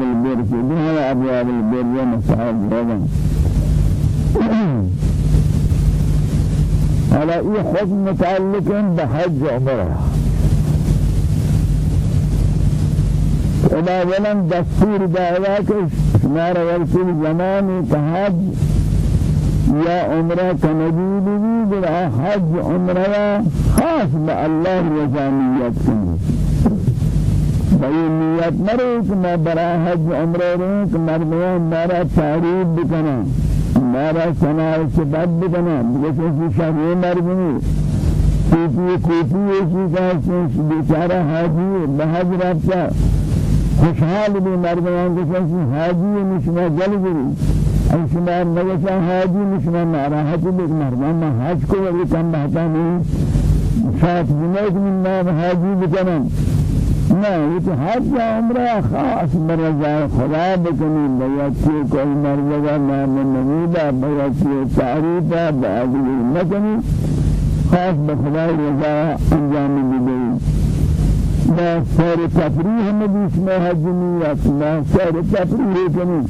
فأبواب البر بها أبواب البر ومسائل هذا على أي حكم متعلق بحج عمرة؟ إذا ولن دستور دعواك شمار ورسول زمان كحج يا عمرة كنجيب بي حج عمرة خاص بالله رضانيت کنی بھئی نیت مرے کہ میں برا حج عمرہ رہوں کہ مردمان مارا تعریف بکنا مارا سناء سبب بکنا جیسے کہ شہر مردمی کوپی کوپی ایسی کہا بیچارہ حاجی بحج رابطہ خوشحال بھی مردمان کے حاجی نشمہ جل گری ای شما نگشا حاجی نشما ناراحت بیت مردان ما حج کو ولی کم بہتا نہیں۔ شاید جنید من نام حاجی بکنن نه یہ تو حج عمرہ خاص مرضا خدا بکنی بیاتی کوئی مرضا نام نمیدہ بیاتی تعریفہ بعضی نکنی خاص بخدا رضا انجام بدهی ما سیر تفریح مدیش میں حج نیت ما سیر تفریح کنی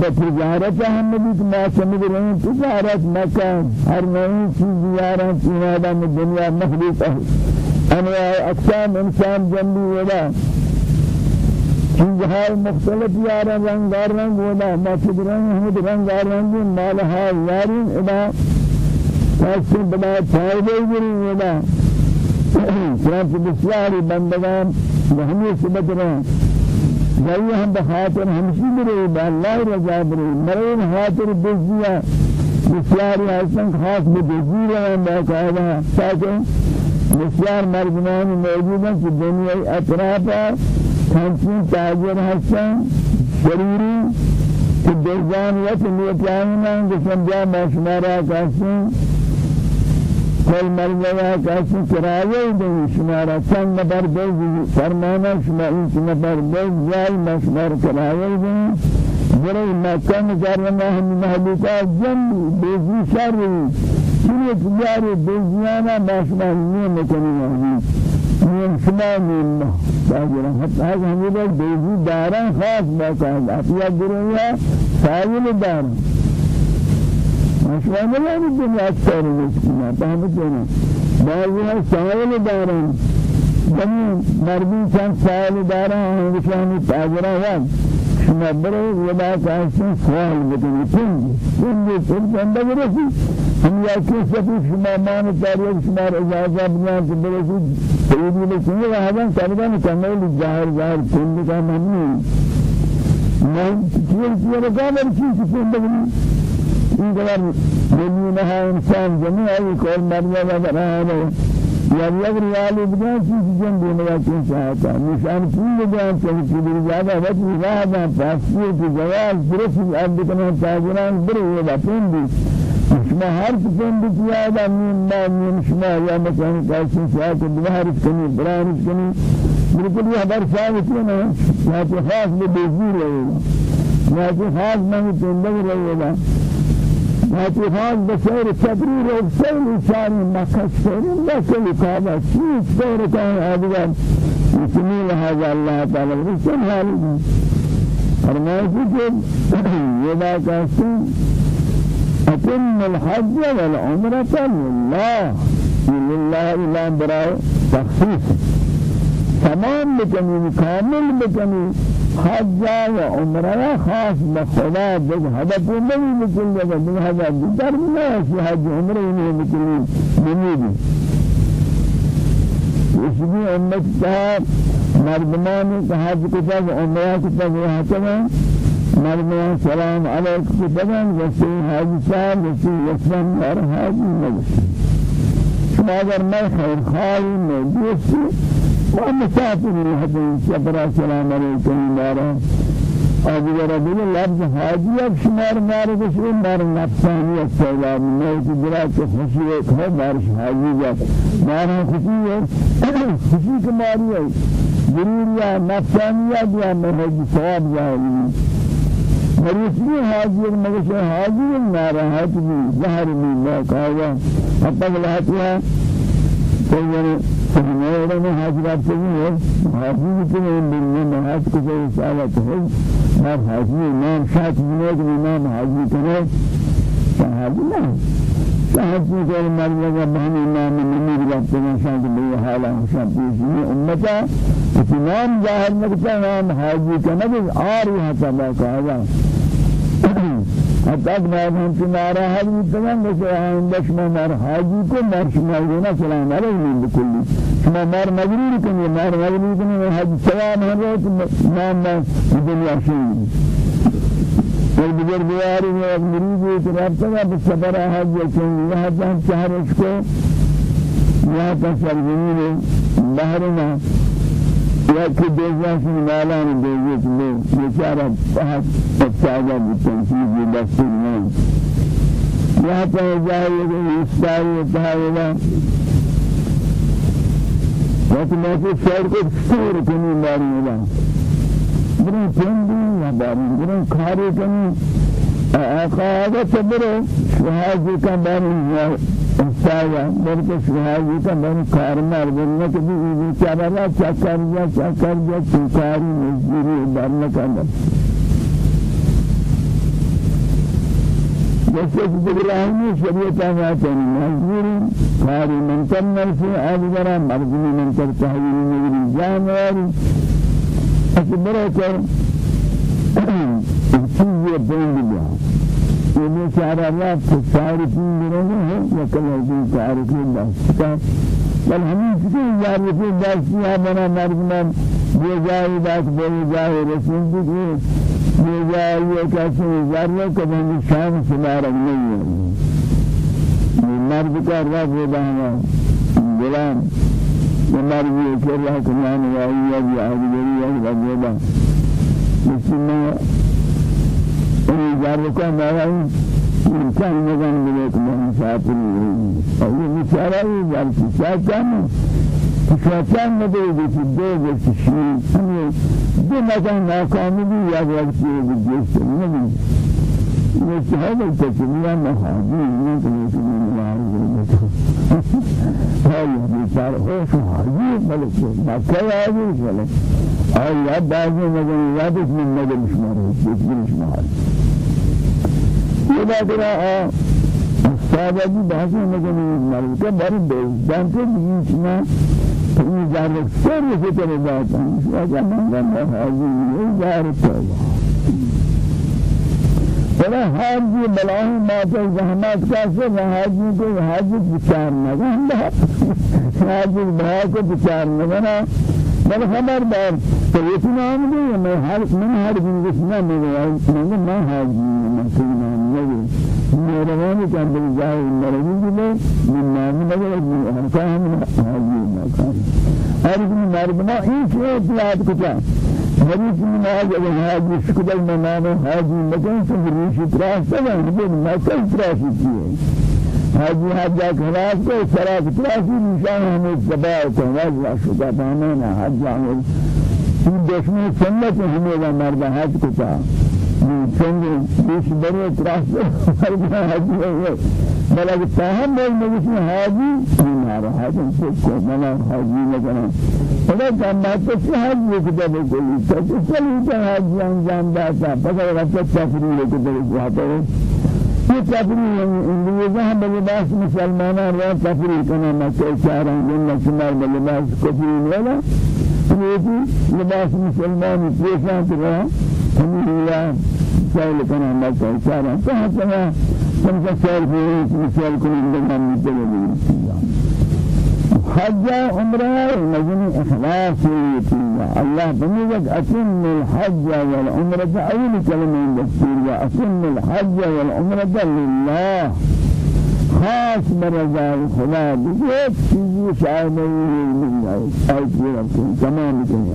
بتجارت هم نبی که ما سمجھ رہے ہیں تجارت مکان ہر نئی چیز یاران چین آدم دنیا مخلوق انواع اقسام إنسان جنبی ولا. چیزهای مختلف یاران رنگار رنگ ولا. ما چدران ہمد رنگار رنگ مالها یارین ادا ایسے بڑا فائدے گری ولا. چنانچہ بسیاری بندگان وہمی سبت رہے جائی ہم بخاطر ہمشی برے باللہ رضا برے مرین خاطر بزیا بسیاری حسن خاص بدزی رہے باقاعدہ تاکہ بسیار مردمان موجود ہیں کہ دنیا اطرافا کھنچین تاجر حسن ضروری کہ دزان وقت نیتیانا کہ سمجھا مشمارا کہتے کل مرزا کسی کرایه دهی شما را چند نفر بیزی فرمانا شما این نفر بیز جای مشمار کرایه دهی. برای مکان کرنا هم محلوکات جمعی بیزی شری چنی تجاری بیزیانا مشمار نیم کنی مهدی نیم شما نیم تاجران حتی همی بیزی داران خاص باقاعد افیاد گروه سایل داران مشوانه یعنی دنیا اکثر رسکنا فهمتنا بعضی ها سائل دارن دمی مردی چند سائل دارن هنگشانی تاجرہ وقت شما برو ودا کاشن سوال بکنی پنج پنج پنج پنج برسی ہم یا کی سفی شما مان تاریخ شما اجازہ بنا کہ برسی سیدی لکنی وہاں کبھان کمل ظاہر ظاہر پنج کا ممنون میں چیز چیز رکابر چیز پنج بکنی این قدر دنیا نه إنسان جمعی کل مریا و برای یا یک ریالی بگن چیز جن دینے کا چیز چاہتا نشان پول بگن چیز کی بھی زیادہ وقت زیادہ پاسیے کی جواز درست اب بکنے تاجران بری یہ بپن بھی شما هر پسند کیا دا مين ما مين شما یا مکان کاسی کو بہارت کنی برانت کنی. بالکل یہ خبر ثابت ہے نا یا خاص میں بیزی رہے یا خاص میں تندگ رہے اتفاق بسير تبرير وبسير شان مكة سير بسير كعبة شيء سير كان هذا يسمي هذا الله تعالى. هذا؟ فرمائے کہ یہ کہتے أتم الحج والعمرة لله. لله إلا براء تخصيص. تمام بکنی کامل بکنی حج و عمره خاص بخدا دیگه هدف نمی بکنی دیگه هدف دیگر نه حج عمره نمی بکنی نمیدی اسمی امت کا مردمان کا حج کتا و عمره کتا و حکمہ مردمان سلام علیکم کتا و وسی حج صاحب وسی اسلام اور حج نبی شما اگر میں خیر خواهی میں دوستی ومسافر الحديث سفر السلام عليكم دارا أبو ربنا لفظ حاجي أب شمار مار بشر مار نفساني السلام موت برا خوشي ہے مارش حاجي جا مار خوشي ہے خوشي کماری ہے ضرور یا نفسانیہ یا محج ثواب جاہلی مریضی حاضر مگر حاضر ناراحت بھی ظاہر میں لا کہا حتى لہتها فإذا فهمنا ما حاجات تجيه حاجي تجيه من حاج كذا سالة تجيه ما حاجي ما شات جنود ما حاجي حاجي ما حاجي كل ما لقى بهني ما من من يقول تجيه شات بيه حالا شات بيه أمتا إمام ظاهر نكتا ما حاجي بس آري هذا ما كذا حتى بعد هم تمارا حاجی تمام بس آئندہ شما مار حاجی کو مار شما دینا سلام علیہ بکلی شما مار مجرور کنی مار مجرور کنی حاجی سلام ہر روز نام دنیا شیئی اور بزرگ بیاری میں ایک مریض ایک رابطہ بس صبر حاجی چنگی یہاں جہاں چہرش کو یہاں پر سرزمین بحرنا یا کہ دیزاش مالان دیزت لے بیچارہ بہت اچھاگا بتنسیب دست میں یا پر جائے کہ اسلائی تحاولا وقت میں سے شہر کو سور کنی ماری ملا برن پندی یا باری برن کھاری کنی آقا آگا تبرو شہازی کا باری سایا بلکہ شہادی کا من کارمار بننے کے بھی بیچارہ چکر یا چکر یا چکاری مزدوری کا جیسے کہ ابراہیمی شریعت آیات مزدوری کاری منتر نرسی آدھگرہ مردمی منتر تحویل نگری جانواری. اکبرہ کر چیزیں بین لیا بیچارہ رات صارفین مرنے ہیں یا کل صارفین دستا بل ہمیں کسی صارفین دستی بنا مردمان یہ جائے بات بولے جائے رسول جائے یہ کسی ذرہ کبھی شام ہے یہ مرد کا رب بہنا غلام مرد یہ کہ اللہ کمان یا بھی آگے یا رب بسم اللہ ذلك ما إنسان مزان بلوك من شاطر أو مسارة ذلك شاطر شاطر ندوي بسدو بسشي هم دو مكان ناكامل يا وقت بجيش نبي بس هذا التسمية مهاجي من كل شيء من العالم هاي بيشار هو شو هاجي ملك ما كان هاجي ملك أي يا بعض من يادش من نجم شماره بس شماره خدا کرا سادگی بحث نکنی ملکه بر دوستان کے بیچ میں یہ جار سر جاتا ہے اگر من ہے جار توبہ بلا حاجی بلاہی ماتا زحمت کا سے حاجی کو حاجی بچار نہ حاجی بلا کو بچار نہ بل خبردار تو یہ نام دے میں ہر من ہر دن جس نہ میں میں حاجی مهربانی کن به جای مرگی بله من نام نگه من کام حاضی مکان. هر کسی مردما این چه اطلاعات کجا حدیث من آج اگر حاجی شکل من نام حاجی مکان سے ریشی تراس تگا لیکن مکان تراسی کیے حاجی حاجی خلاص کو سراس تراسی نشان ہمیں سباہ کو واجہ شکا پہنینا حاجی ہمیں دشمن سنت ہمیں مرد حج کتا چند بیش بره تراس فرما حاجی ہے بلا کہ تاہم بول میں اس میں حاجی بیمار حاجی سے کو منا حاجی لگنا بڑا کام بات سے حاجی کو جب کوئی تو چلی تو حاجی انجام داتا پتہ رہتا تفریح کو در جاتا ہے یہ تفریح انگریزاں ہم لباس مسلمانان را تفریح کرنا مکہ چاروں جنت شمار لباس کفری والا یہ لباس مسلمان پیشان رہا ہمیں سائل اشارہ کہاں کنا ہم کا سائل بھی مثال کو اندام متلے حج عمرہ مجنی إخلاص الله بمجد أتم الحج والعمرة. أول كلمة دستور. وأتم الحج والعمرة لله. خاص برضا الخدا چیزی شاید نہیں مل جائے آئی پورا تمام کنی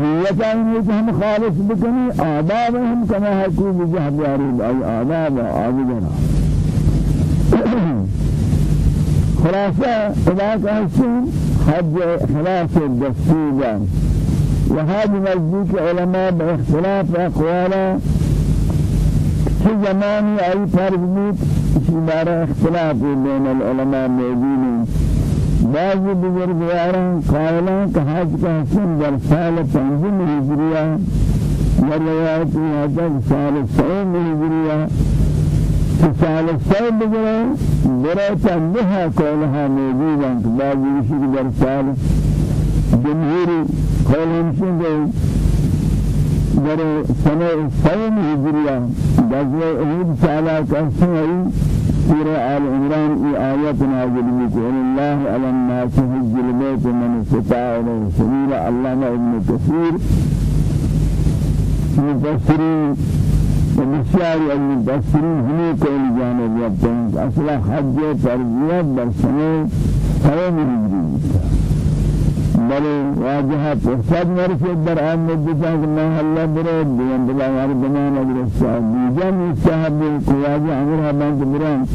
نیت ہے کہ ہم خالص بکنی آداب ہم کما حقوق جہد یاری ای آداب آدگنا خلاصہ ادا کہستن حج خلاص دستور وهذا نزدیک علماء باختلاف اقوالا في زمان أي فرق في بارا اختلاف بين العلماء موجودين بعض بزرگواران قائلان کہ حج کا در سال پنجم ہجریہ در روایت حضرت سال سوم ہجریہ سال سوم بگرے برے تنبہ قولها موجودان کہ بعض بشک در سال جمهوری قول ہمشن در سنة سوم هجرية غزوة أهود سالة كسنة سورة آل عمران ای آیت نازل بکن الله على الناس حج البيت من استطاع إليه سبيلا علامة ابن كثير مفسرين ومسيار المفسرين هم كل جانب يبتن أصلا حج فرضية برسنة سوم هجرية بل واجهة فرصد مرسد در آن مدتا ما هلا برد بيان بلا وار بمان أدرسا بيجان الصحاب قواجه عمرها بانت بران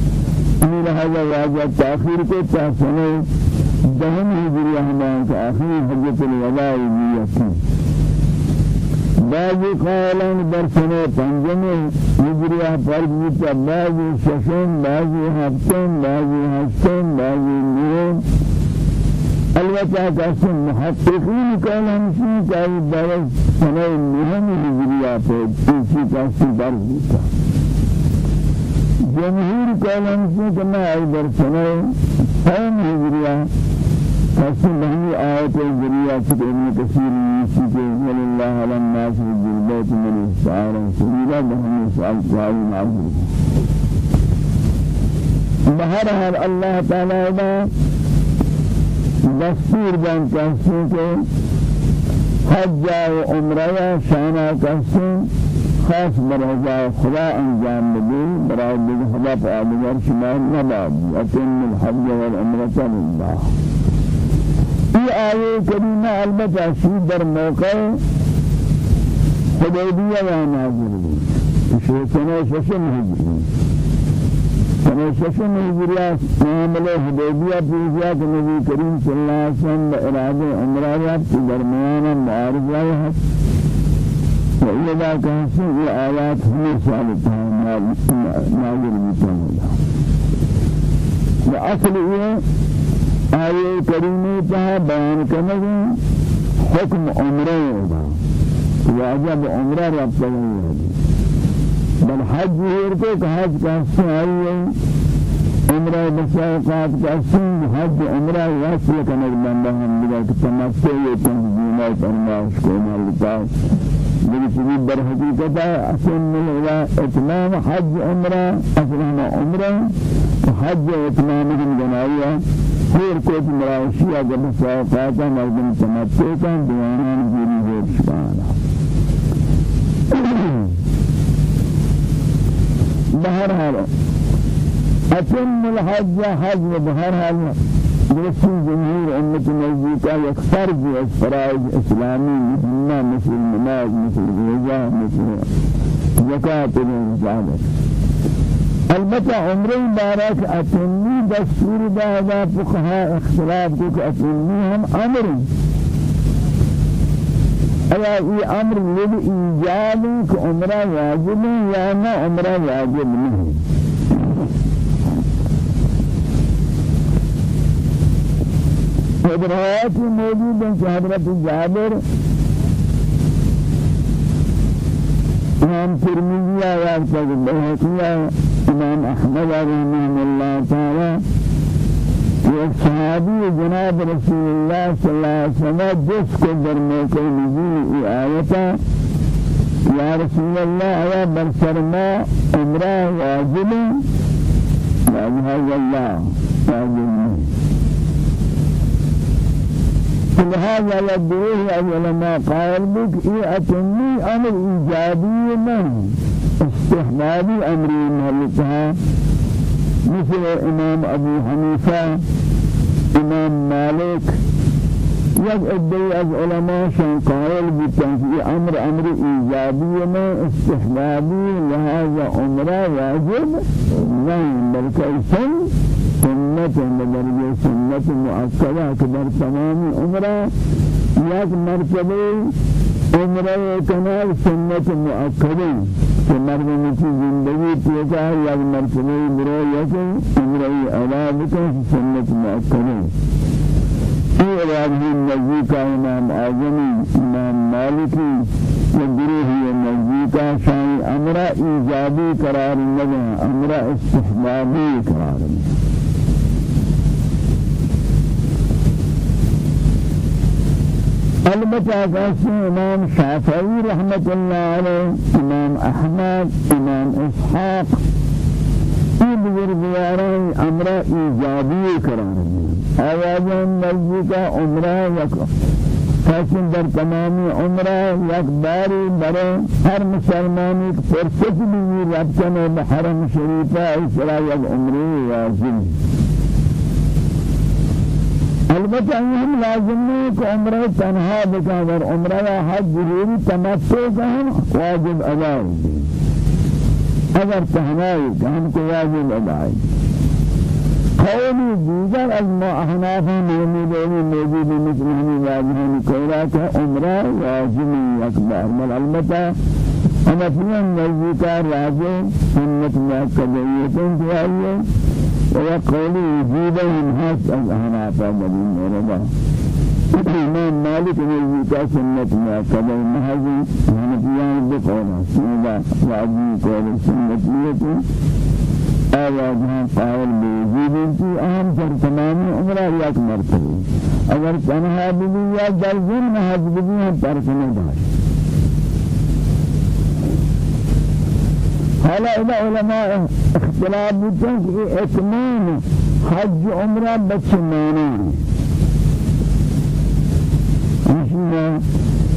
أمير هذا واجهة تأخير کو تاسنه دهم هجرية همان تأخير حجة الوداع بيكي بعضی قائلان در سنه پنجم هجریه فرض بیتا بعضی ششم بعضی هفتم بعضی هشتم بعضی نیرم البته کسی محققین کل همشی که در سنه مهم هجریات چیزی کسی در بیتا جمهور کل همشی که ما ای در سنه هم هجریات کسی مهمی آیت هجریات که ابن کثیر نیسی که الناس الجلبات من استعار سبیلا بهمی سؤال قوی معذور بہرحال اللہ تعالی دستور بان کسی کہ حج و عمرہ شانہ کسی خاص برہزا خدا انجام بدی برای دیگر خدا پادگر شمار نباد اتم الحج والعمرة لله یہ آیے کریمہ البتہ شید در موقع حدیبیہ و نازل ہوئی شیطنہ ششم ہجری ششم هجریات معاملہ حدیبیہ پیشیا کہ نبی کریم صلی اللہ علیہ وسلم ارادہ عمرہ رفت درمیان معارضہ ہے وإذا كان في آيات هم صالحة نازل بتنولا وأصل إيه آية كريمة تها بيان كنه حكم عمره واجب عمره رب بل حج يرتو حج كاسن أي عمرة بساقات كاسن حج عمرة واسل كنك بنده هم بذلك تمسه يتنزينا فرماش كوما لتاو بلسبيل در حقيقة أسن إلى إتمام حج عمرة أسلام عمرة وحج اتمامهم جنائية خير كوت مراوشية جب ساقاتا مردم تمسه كان ديانان جيري جير شبانا بهرحال أتم الحج حج بهرحال درسي جمهور أمة نزيكا يكثر بأسفرائج إسلامي مثل مثل النماز مثل الغزاء مثل زكاة الإنسان البته عمره بارك أتمي دستور دادا فقهاء اختلاف کو أتمي هم أمر ایا یہ أمر لب ایجاب کہ عمرہ واجب یا نہ عمرہ واجب نہیں حضرات موجود ہیں کہ حضرت جابر امام ترمذی آیات کا بہتیا امام احمد رحمہ اللہ تعالی ایک صحابی جناب رسول اللہ صلی اللہ علیہ وسلم جس کو در موقع نزول ای آیتا یا رسول اللہ آیا برسر ما عمرہ واجب واجب اللہ واجب لهذا يدعوه العلماء قال بك إيه أتني أمر إيجابي من استحبابي أمري مهلتها مثل امام ابو حنیفه امام مالک یک ادعی از علماء شان قائل بیتن کہ أمر أمر ایجابی میں استحبابی لہذا عمرہ واجب نہیں بلکہ سن سنت بدرجہ سنت مؤکدہ کہ در تمام عمرہ یک مرتبہ عمره کنار سنت مؤکده کہ مردم کی زندگی پیدا یا مرتبه یا کہ عمره ادا بکن سنت مؤکده. یہ راضی نزدیک امام اعظمی امام مالکی وگروه نزدیک شان أمر ایجابی قرار نہ أمر استحبابی قرار نہ البته قاسم امام شافعی رحمت الله علیه امام احمد امام اسحاق این بزرگواران أمر ایجابی قرار آوازان نزدیک عمره یک قاسم در تمامی عمره یک باری برای هر مسلمانی که فرصت بگیر رب کنه به عمره واجب. البته هم لازم نہیں کہ عمرہ تنہا بکا اگر عمرہ یا حج ضروری تمتع ہم واجب ادا اگر تنہائی کہ ہم کو واجب ادا قولی دیگر از ما احناف موجودی موجود مثل ہمیں واجبانی کولا کہ عمرہ واجب اکبر بل البتہ حنفیان نزدیکار راجع سنت مؤکدیتن تو ويقول وجوبهم هاس الأهناف الذين مرضى. إمام مالك نزيك سنة كذا المهزي هنفيان بقولا سنة وعدي قول سنة ميتي آوازها قائل بوجود في أهم سر تمام عمره یک مرتبه. اگر تنها بھی یا جلزم محض بھی ہم ترک نہیں حالا إذا علماء اختلاف بودن کہ اتمام حج عمرہ بچ مانا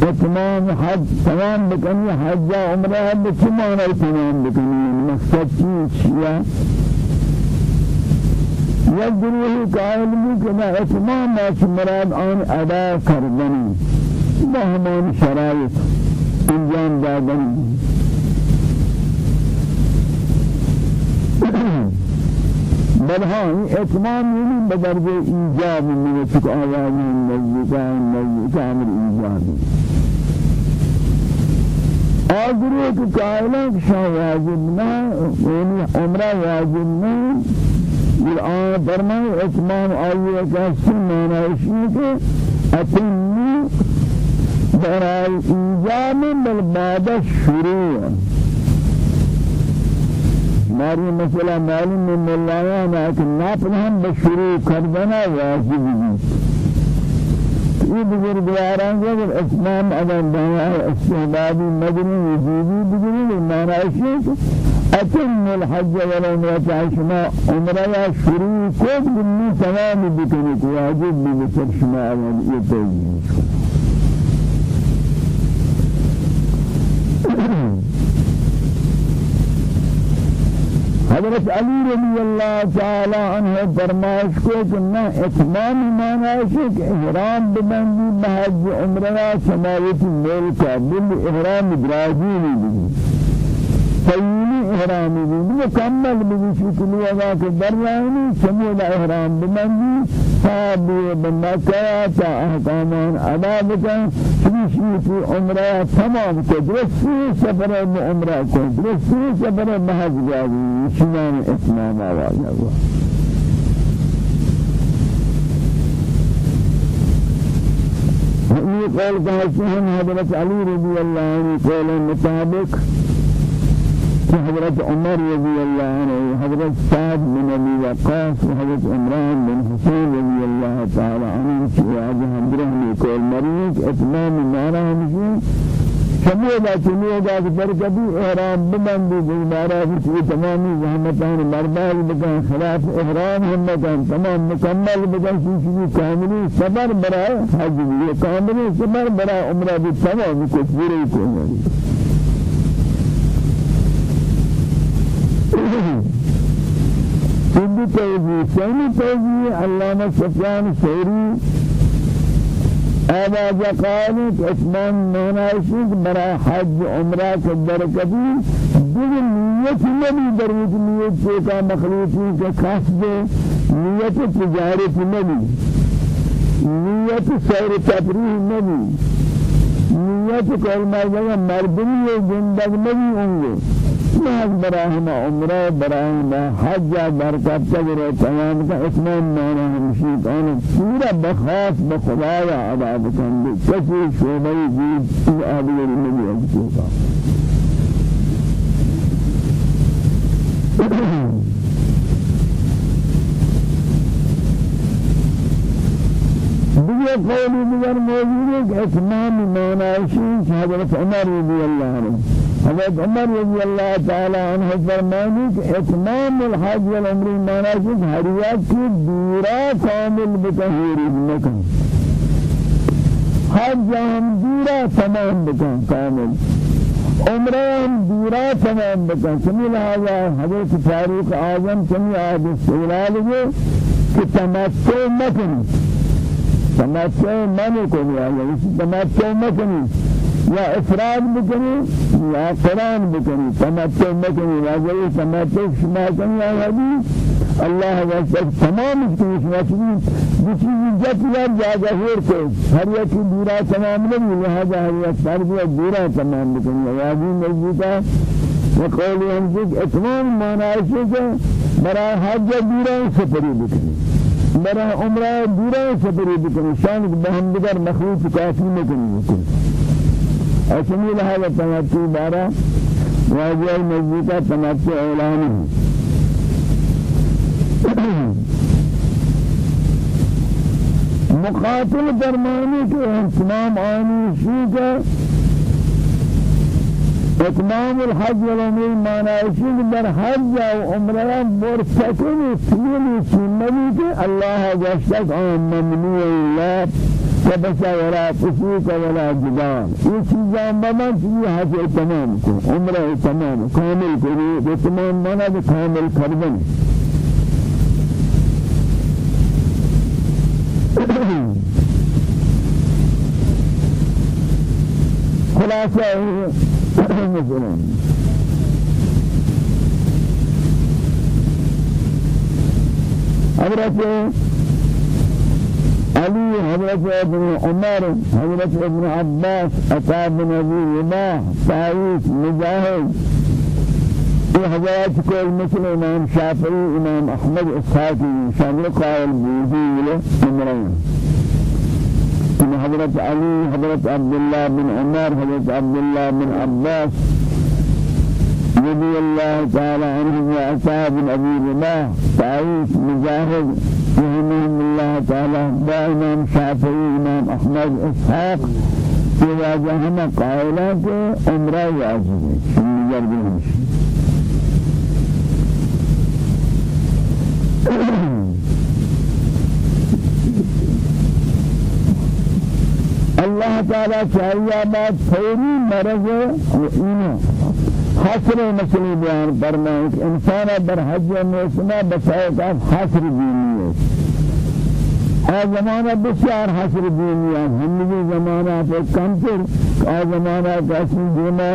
اتمام حج تمام بکنی حج عمرہ بچ مانا تمام بکنی مقصد چیز شیعہ یا گروہی قائل کہ میں اتمام ماچ مراد آن ادا کردنی. بہمان شرائط انجام دادنی. بل ها اتمام یعنی بدرجه ایجاب من چک آوازی نزدیکان نزدیکان ایجابی آگرو که قائلان که شاه واجب نه یعنی عمره واجب نه. الان فرمای اتمام آیه که معنیشی که اتمی برای ایجاب بل بعد شروع. ماری مسئلہ معلوم من ملایان ہے کہ نافل ہم بشروع کردنا واجب ہے یہ بزرگواران اگر اسلام اگر دعا استحبابی مدنی وجوبی بگری معنی ہے اتم الحج والعمرة شما عمرہ یا شروع کو بھی تمام بکنی واجب بھی شما یہ توجیہ حضرت علی رضی اللہ تعالی عنہ فرمائش کو کہ نہ اتمام معنی ہے کہ احرام ببندی بحج عمرہ سماوت ملکہ بل احرام ابراہیمی بھی تیمی احرامی بھی مکمل بھی شکلی ادا کہ درانی سمود إحرام ببندی صحابی بمکہ تا احکامان ادا بکن شیشی عمرہ تمام کو درستی سفر عمرہ کو درستی سفر محض جاوی شنان اتمام آواز ہوا یہ قول کہتے ہیں حضرت علی رضی اللہ عنہ قول مطابق حضرت عمر رضي الله عنه حضرت سعد بن ابي وقاص وحضرت عمران بن حسين رضي الله تعالى عنه شواج حضرهم كل مريض اتمام نارا مشي شمودا چنودا پر کبھی احرام ببندی بیمارا کی تمامی زحمتان بردار بکن خلاف احرام ہم بکن تمام مکمل بکن چیزی کاملی صبر برای حج کاملی صبر برای عمرہ بھی تمام کچھ پورے کو سندی توجیه سینی توجیه علامه سفیان سوری آواز قائل اسمان مناشق برای حج عمره کے برکتی دیگر نیت نبی در وجه نیت کا مخلوقی کا قصد نیت تجارت نبی نیت سیر تفریح نبی نیت کل مرد مردمی زندگ نبی ہوں ناز براہم عمرہ براہم حج برکت تبر تمام کا اتمام مانا ہمشی کانا پورا بخاص بخدایا عذاب کن دے کسی شعبی جید آبی نبی اجتو کا دیگر قولی دیگر موجود ہے کہ اتمام معناشی حضرت عمر رضی اللہ عنہ. حضرت عمر رضی اللہ تعالی عنہ فرمانی کہ اتمام الحج والعمر معناشی حریات کی دورا کامل بتحوری مکن حج ہم دورا تمام بکن کامل۔ عمرہ ہم دورا تمام بکن سمی لہذا حضرت فاروق اعظم سمی آج استغلال گے کہ تمتع مکنی تمتع من کنی یعنی تمتع مکنی یا إفراد بکنی یا قرآن بکنی تمتع مکنی واجبی تمتع شما کنی آیادی اللہ واسطہ تمام شما چیزی بچیزی جت یا جاگہ ہور کو ہر یکی دورا تمام نہیں لہذا ہر یک فرد یا دورا تمام بکنی. آیادی مجبوطا وقولی ہم اتمام معنی ہے برای حج دورا سفری بکنی. برای عمره دوره سفری بکنی. شان به هم دیگر مخلوط کافی نکنی بکنی. اسمی لحاظ تمتی بارا واجه نزدیکا تمتی اعلانی مقاتل درمانی کے اہتمام آنی شیئے إتمام الحج والعمر معنی در حج و عمرة مرتکن تیلی سنبی که الله جشتک آن ممنوع الله وبسا ولا فسوق ولا جدال یہ چیزاں بنا چیزی حج تمام کو عمرہ تمام کامل کو تمام مانا کامل کردن. خلاصہ مثلا حضرت علي حضرت ابن عمر حضرت ابن عباس عطا بن ابي رباح طاووس مجاهد في حضرات كل مثل امام شافعي امام احمد اسحاقي شامل قائل له امرين حضرت علي حضرت عبد الله بن عمر حضرت عبد الله بن عباس رضي الله تعالى عنهم وأصحاب أبي رباح طاووس مجاهد رحمهم الله تعالى دائما شافعي إمام أحمد إسحاق في واجهنا قائلات عمره واجبه شنو يرجو الله تعالى چاہیے بات فوری مرض اینو حسر مسئلہ بیان فرمائے کہ انسان بر حج موسمہ بسائق حسر دینی ہے. آ زمانہ بسیار حسر دینی ہے. ہمیں زمانہ پر کم پر آ زمانہ کسی دینا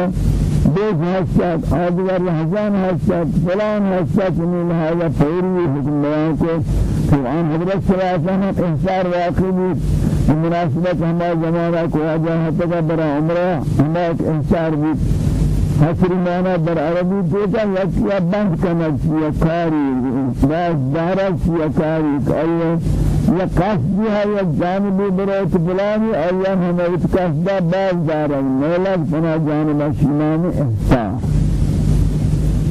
بیش حسد آدگر لحظان حسد فلان حسد من هذا فوری حکم بیان کو قرآن حضرت صلی اللہ احسار واقعی مناسبت ہمارا زمانہ کو آجا حتی کا برا عمرہ ہمارا ایک انسار بھی حسر مانا بر عربی دیتا یکیا بند کنک سیا کاری باز دارا سیا کاری کہ یا قصدی ہے یا جانبی بروت بلانی ایا ہمیں قصدہ باز دارا نیلت فنا جانب شیمان احسان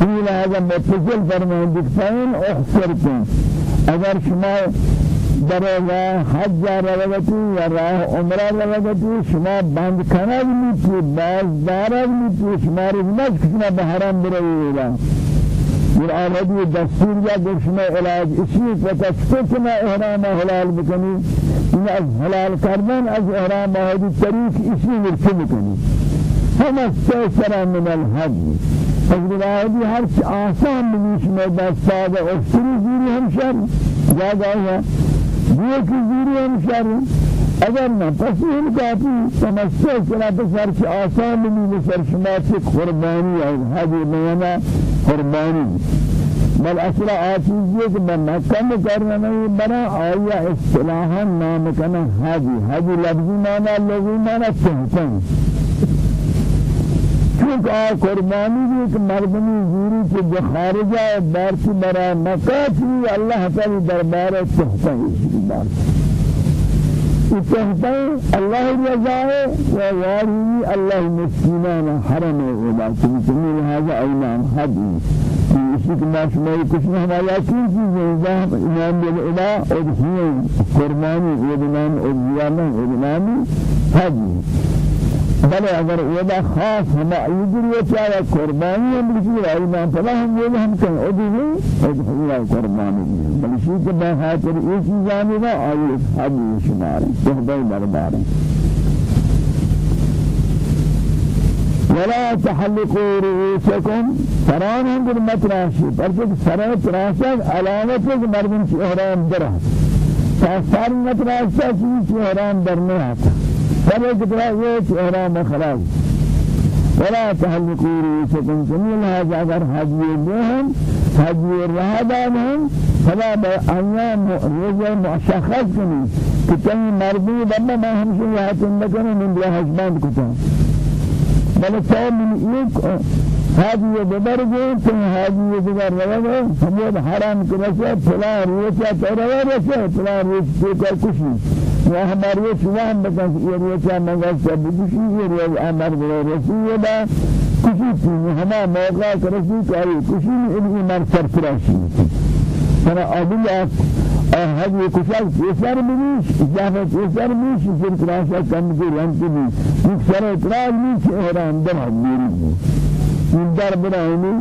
این لحظه متصل فرمان دکتاین احسرتون اگر شما در راه حج روایتی یا راه عمره روایتی شما بند کنه میتی باز داره میتی شما رو نش شما به حرم بروید. در آمدی دستور یا گوشما علاج اسی و تشکر شما احرام حلال بکنی این از حلال کردن از احرام هدی طریق اسی ورچه بکنی هم از سیسر من الحج. راه هر چی آسان بگیش میں دست ساده اکسری زیری همشر جاگا ہے یہ کی زیری ہم شر اگر نہ پس ہم کافی سمجھتے کہ تو سر کی آسان نہیں سر شما سے قربانی ہے حج بیانا قربانی بل اصل آچیز یہ کہ مکہ مکرمہ میں بنا آیا اصطلاحا نام کنا حاجی حاجی لفظی معنی لغوی معنی چہتن چونکہ قربانی بھی ایک مردمی زوری کے بخارجہ بارتی برا مکہ چلی اللہ تعالی دربار چہتن بارتی تهتين الله رضاه وواري الله مسكينان حرم وبعثم سمي هذا أيمان حدي يشك ما شمال كشنا هذا كل شيء ذا إمام بالإله أدخل قرباني وبنام أديانا وبنام حدي بل اگر ودا خاص یہ چاہے قربانی ہم لکھی ہے ایمان فلا ہم یہ ہم کہیں نہیں ادی قربانی بل شی کے بہ خاطر یہ چیزاں نہ آئی حدیث شمار بہت دربار ولا تحلقوا رؤوسكم فران هم بالمتراشي فرجك سرى تراشد علامة مردم في احرام درها فسر متراشد في احرام درنے آتا۔ سر کتنا یہ احرام خلاص ولا تحلقوا رؤوسكم. جميل هذا اگر حجي بهم حجي رهبانهم فلا بأيام رجل مشخص کنی کہ کہیں مردی بندہ میں ہمشہ یہاں نکنی من بلا حجبان کتا بل تو من ایک هذه بدرجة ثم هذه بدرجة سمود حرام كرسة فلا روشة ترى روشة فلا روشة كشي یا ہماری سوام بکن یہ روچا منگا سب کسی یہ روز أمر بلے رسول دا کسی چیز ہما موقع کرسی کاری کسی نہیں مر سرفراشی سنا آدم هذه كشاف يسار منيش جافة يسار منيش يصير كراشة كم في لانتي منيش يكسر اعتراض منيش إهرام درهم ميري من در براهمي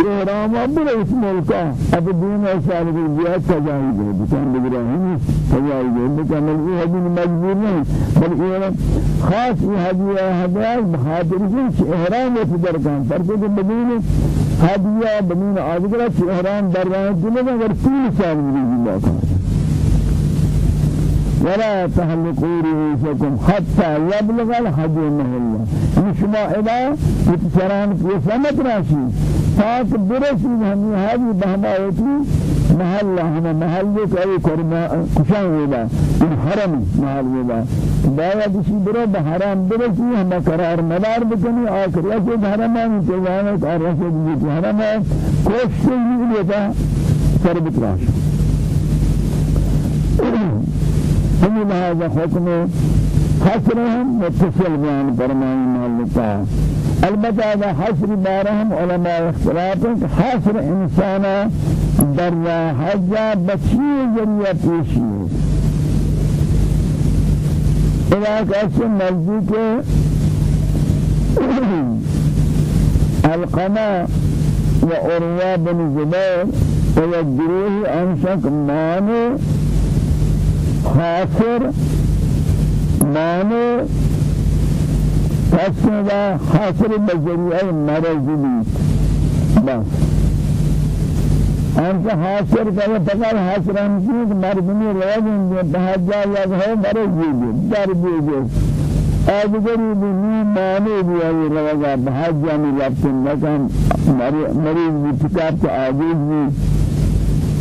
احرام ابن اس ملکا اب دین سال کی زیادہ سجائی دے بچان ابراہیم سجائی دے مکمل یہ حدین مجبور نہیں بل یہ خاص یہ ہدیہ ہدیہ بہادر کی احرام ہے در کان پر کو بدین ہدیہ بدین آدگرہ احرام در رہے ہیں اگر تین سال بھی اللہ ولا تحلقوا رؤوسكم حتى يبلغ الحج المحل شما إذا يتسران في سمت راشي تاك برسي هم هذه بهماوتي محل هم محل كأي كرما كشان ولا الحرم محل ولا بايا بشي برا بحرام برسي هم قرار مدار بكني آخر رسد حرمان تجانت اور رسد بيت حرمان کوش سے نہیں لیتا سربت راشي هم هذا حكم حسرهم متصل بيان فرمان مالكا البتة هذا حسر بارهم علماء اختلاف حسر انسان در حج بچی ذریعہ پیشی إلى قسم نزدیک القنا وأروى بن زبير ويجريه أنشك ماني خاسر مانع تسنده خاسر بذریعه مرضی بس انت حاصل کرے فقط حاصل ہم کی مردمی روزن جو بہجا یا ہے مرضی بھی در جو آدگری بھی نی مانے بھی ہے روزا بہجا میں لبتن لکن مریض بھی تکاب تو آجیز بھی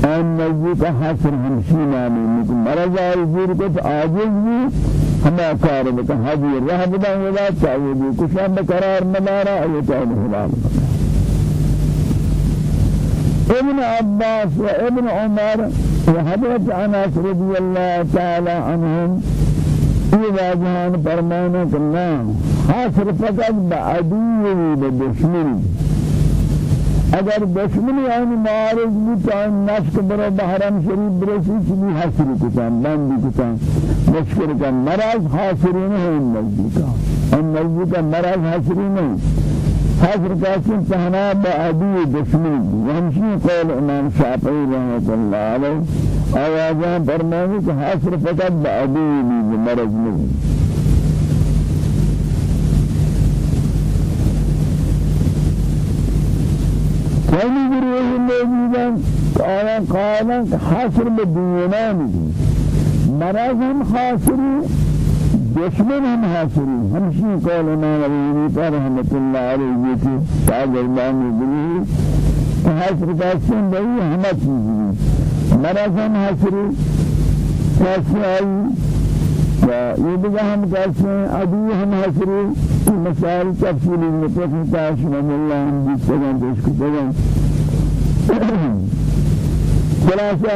آن نزدیک حسر ہمشی لیکن مرض آئیزیر کو تو آجز بھی ہمیں کار بکا حضی رہ بدا ولا چاہیے بھی کچھ ہم بقرار مدارا ایو چاہیے حلال ابن عباس و ابن عمر و حضرت عناس رضی اللہ تعالی عنہم یہ واجہان فرمانا کہ نا حاصر فقط بعدی و دشمنی. اگر دشمنی آن معارض بیتان نفس برا بحرم شریف برسی چلی حسری کتان بندی کتان مشکل کن. مرض حاصری نہیں نزدیکا ان نزدیکا مرض حاصری نہیں حاصر کاسم تہنا با عدو دشمنی ہمشی قول امام شافعی رحمت اللہ علیہ آوازان فرمانی کہ حاصر فقط با عدو مرض نہیں ثاني گروه موجودان آیا قائلا حاصر بدینانی مرض هم حاصری دشمن هم حاصری همشی قول امام ابی پر رحمت اللہ علیہ کی شاہ جلبانی گروه حسر کاسن بهی همه چیزی مراسم حسری کاسن آئی یہ دیگه هم کاسن ادوی هم حسری مسائل تفصیلی مطلق تاشم اللہ ہم دیت سگن پیش کتگن خلاصہ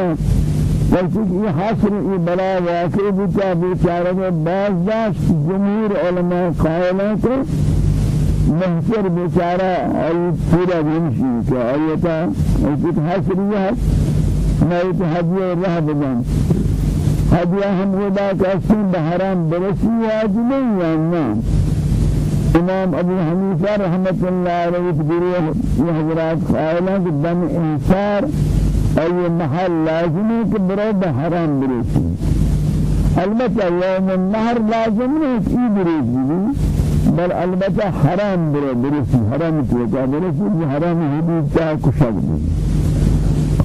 بلکہ یہ حاصل یہ بلا واقع بتا بیچارہ میں بعض داشت جمہور علماء قائلیں کہ محشر بیچارہ ای پورا بنشی کہ آیتا آیت حاصل یہ میں ایت حدیہ رہ بدن. حدیہ ہم خدا کا سن بحرام برسی نہیں یا امام ابو حنیفہ رحمت اللہ علیہ یہ حضرات قائلیں کہ دم انصار أي محل لازم ہے کہ برو بحرام برسی. البتہ يوم النهر لازم نہیں کہ برسی بل البتہ حرام برو برسی حرام توجہ برسی حرام حدود تا کشک اور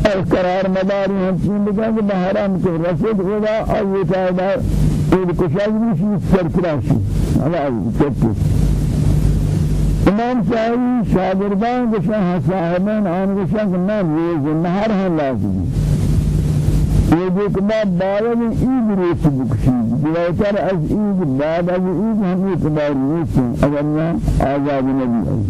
قرار مداری ہم چین بکا کہ بحرام کے رسد ہوگا اور یہ چاہتا ہے کشک بھی سرکراشی اللہ عزیز امام شاہی شاگردان گشن صاحبان آن گشن کہ میں یہ نہر ہیں لازم یہ دیکھ میں باید عید ریس بکشی بلائتر از عید بعد از عید ہم اعتبار ہیں اگر میں آزاد نبی آئی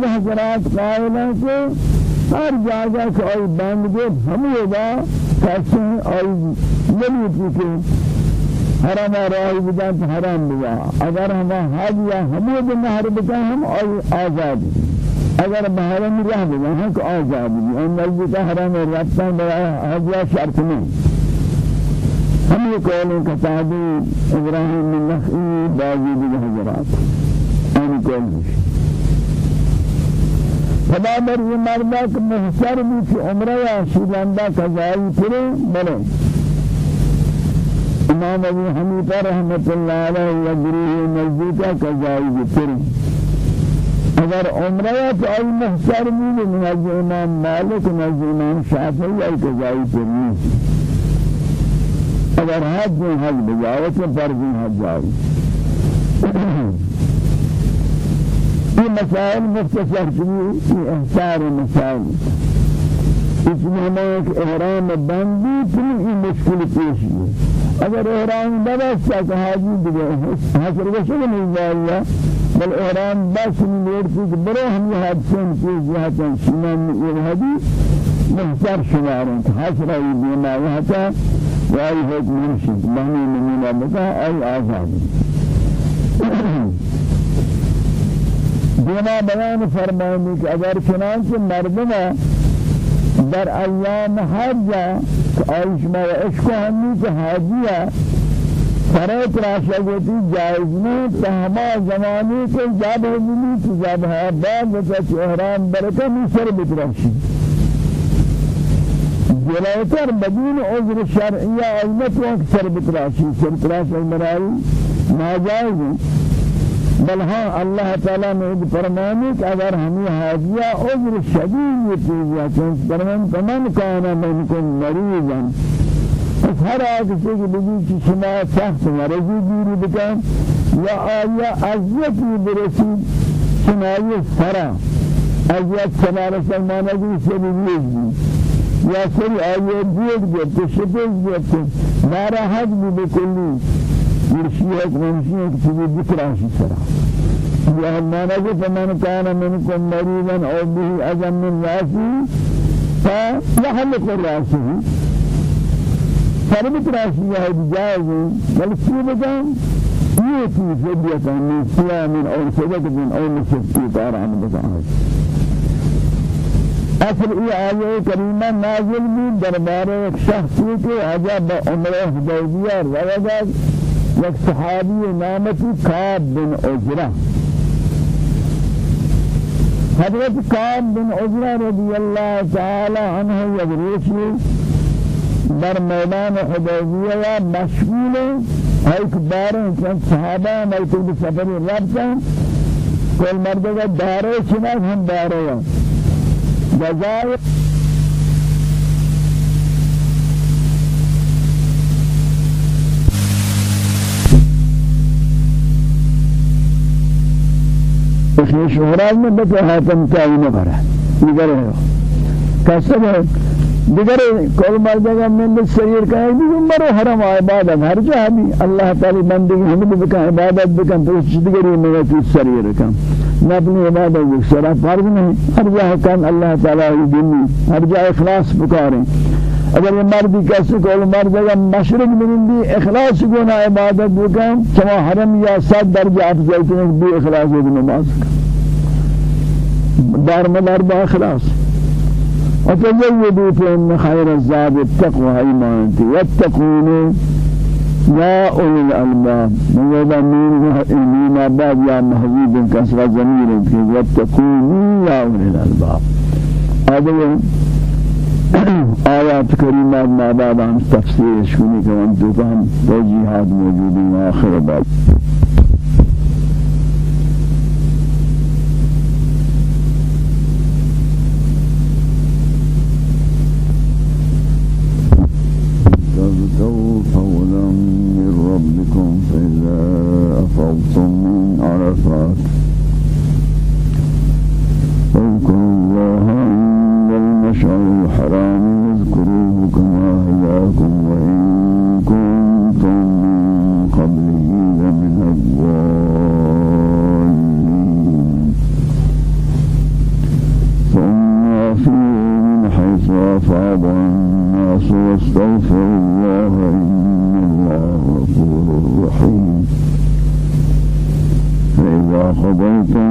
عید حضرات قائل ہیں کہ ہر جگہ کہ آئی بند گئے ہم یہ با ہیں آئی نبی پوچھیں حرام راہی بدان تو حرام بیا۔ اگر ہم حاجیا حمود نہر بکن ہم آزاد اگر محرم رہ بیا ہم کو آزاد بھی ان نزدیک حرام رفتہ بیا حاجیا شرط نہیں۔ ہم یہ قول کتابی ابراہیم من نخعی بازی بھی حضرات۔ ان مش خدا بر یہ مردہ کہ محسر بھی کہ عمرہ یا شیلندہ قضائی پھرے بلے۔ امام ابو حنیفہ رحمت اللہ علیہ و گروہ نزدیکہ جائز پھر اگر عمرہ تو ای محسر ملی من از امام مالک نزد امام شافعی ای پھر نہیں اگر میں حج بجاوت فرض جائز یہ مسائل مختصر یہ احسار مسائل اس میں ہمیں ایک إحرام بندی پھر یہ مشکل پیش اگر إحرام بس کہ حاجی دیگه. حاضر بشه نہیں جایا بل إحرام بس نیت کی برو ہم یہ حادثن کی جہتن شنان یہ حدیث محضر شمارن حاضر ای بیما وحتا وای حکم مرشد بہنی نمینہ بتا ای آزاد. دینا بیان فرمائنی کہ اگر چنانچہ مردمہ در ایام حج آیش ما عشق همی که حاجیه فرات راشا گوتی جائز نہیں تہما زمانی کے جب ہوئی کہ جب ہے بعد کہ احرام برکہ مصر بتراشی. جلائتر بدون عذر شرعیہ علمت وقت سر بتراشی. سر بتراشی مرائی ناجائز بل ہاں اللہ تعالیٰ نے فرمانے کہ اگر ہمیں حاجیہ عذر شدید یہ چیز فرمان فمن کانا منکم مریضا اس ہر آکسی کی بگی کی شما سخت مرضی دیری بکن یا آیا عذیتی برسی شمائی سرا. عذیت سمار سلمانہ کی سے بھی یا سری آیا دیت گفت شپس گفت ناراحت بھی بکلی مرشية مرشية كتبه ذكر سرا. يا نجي فمن كان منكم مريضا أو به أذى من رأسه فيحلق رأسه. فرمت رأسه هذا جائز بل سيبقى يأتي فدية من صيام أو صدقة أو نسك إطار عن بطاعه أصل ای آیه کریمه نازل درباره یک شخصی که عجب عمره حدیبیه روادات یک صحابی نامتی کعب بن عجرہ حضرت کعب بن عجرہ رضی اللہ تعالی عنہ یدریشی در میدان حدیبیہ یا مشغول ایک باریں چند صحابہ ملکل سفر ربطا کل مردے کا دارے چنک ہم دارے ہیں جزائر أخي شهرات میں بتا حاتم تائی نہ بھرا دیگر ہے کسب دیگر کول مردگا من سریر کا ہے دیگر مرو حرم عبادت. ہر جا بھی اللہ تعالی بندگی ہم بھی بکا عبادت بکن تو اس دیگر میں کی سریر کا نہ اپنی عبادت سرا فرض نہیں ہر جا کان اللہ تعالی دین ہر جا اخلاص بکاریں اگر یہ مردی کسی کول مردگا مشرق بنندی اخلاص گونا عبادت بکن. چما حرم یا صد درجہ افضل کنک بھی اخلاص ہوگی نماز کا دار مدار با اخلاص. وتزودوا فإن خير الزاد التقوى إيمانتي واتقون يا أولي الألباب. من إيمان بعد يا محزوب كسر زمير واتقوني يا أولي الألباب. هذا آيات كريمات ما بعد عن تفسير شكوني كمان دوكان توجيهات موجودين آخر بعد تبتغوا فضلا من ربكم فإذا من المشعر الحرام واذكروه كما هداكم وإن كنتم من قبله لمن الضالين ثم أفيوا من حيث أفاض الناس واستغفروا الله إن الله غفور رحيم فإذا قضيتم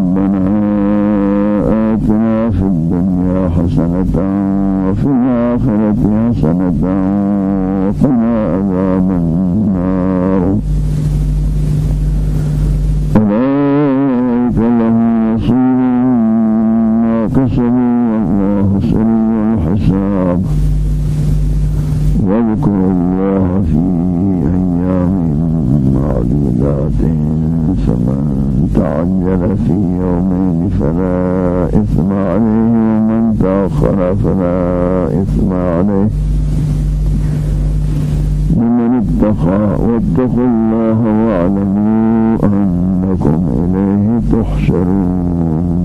حسنة وفي الآخرة حسنة وقنا عذاب النار. أولئك لهم نصيب مما كسبوا والله سريع الحساب. واذكروا الله في أيام معدودات فمن تعجل في يومين فلا إثم فلا إثم عليه. لمن اتقى واتقوا الله واعلموا أنكم إليه تحشرون.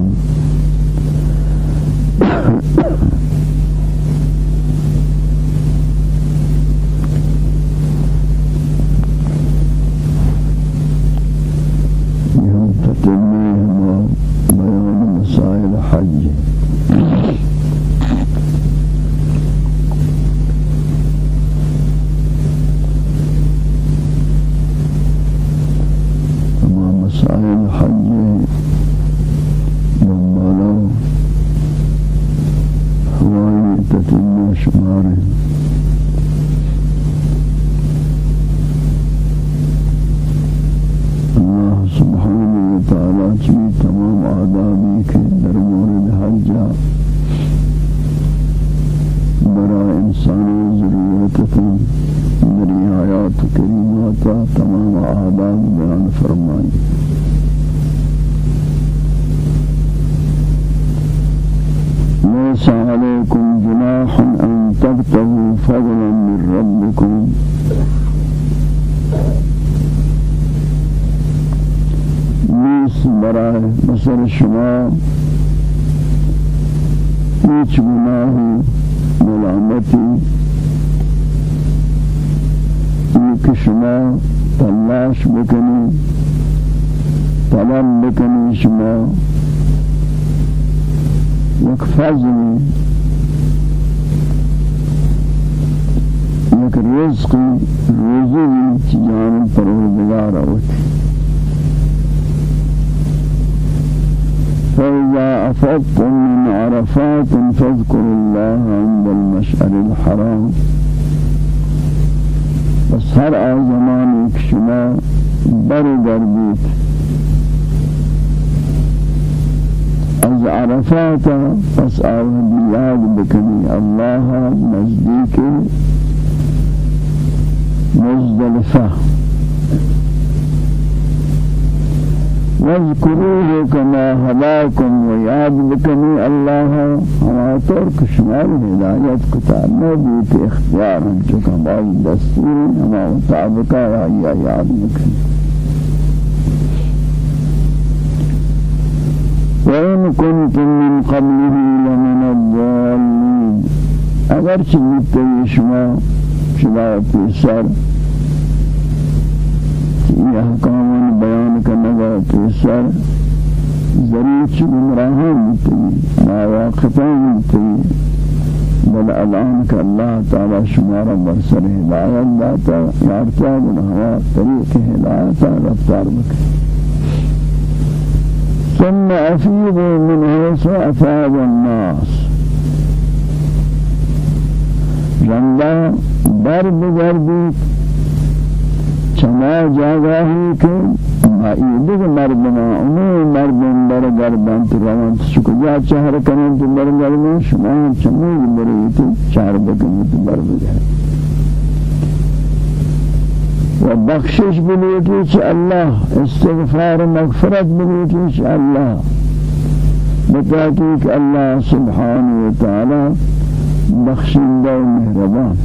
شمال هداية كتاب نبيت اختيار چکا بعض دستور هما مطابقا وهي ياد بكني وإن كنتم من قبله لمن الضالين. أگر چلیت شما شما پیسر یہ احکام بیان کرنے پیسر ذریع چی گمراہان ملتی مواقفان ملتی بل الان کہ اللہ تعالی شمارا برسر ہدایت داتا یارتا گنہوا طریق ہدایتا رفتار بکر ثم أفيضوا من حيث أفاض الناس جنبا بر بگردید چما جاگاهی که ایده که مردمان اونو مردم در گردن تو روان تو کجا چهر کنن تو بر گردن شما هم چمو بری تو چهر بکنی تو بر بگرد و بخشش بلیتی چه الله. استغفار مغفرت بلیتی چه الله. بتاکی که الله سبحانه و تعالی بخشنده و مهربان.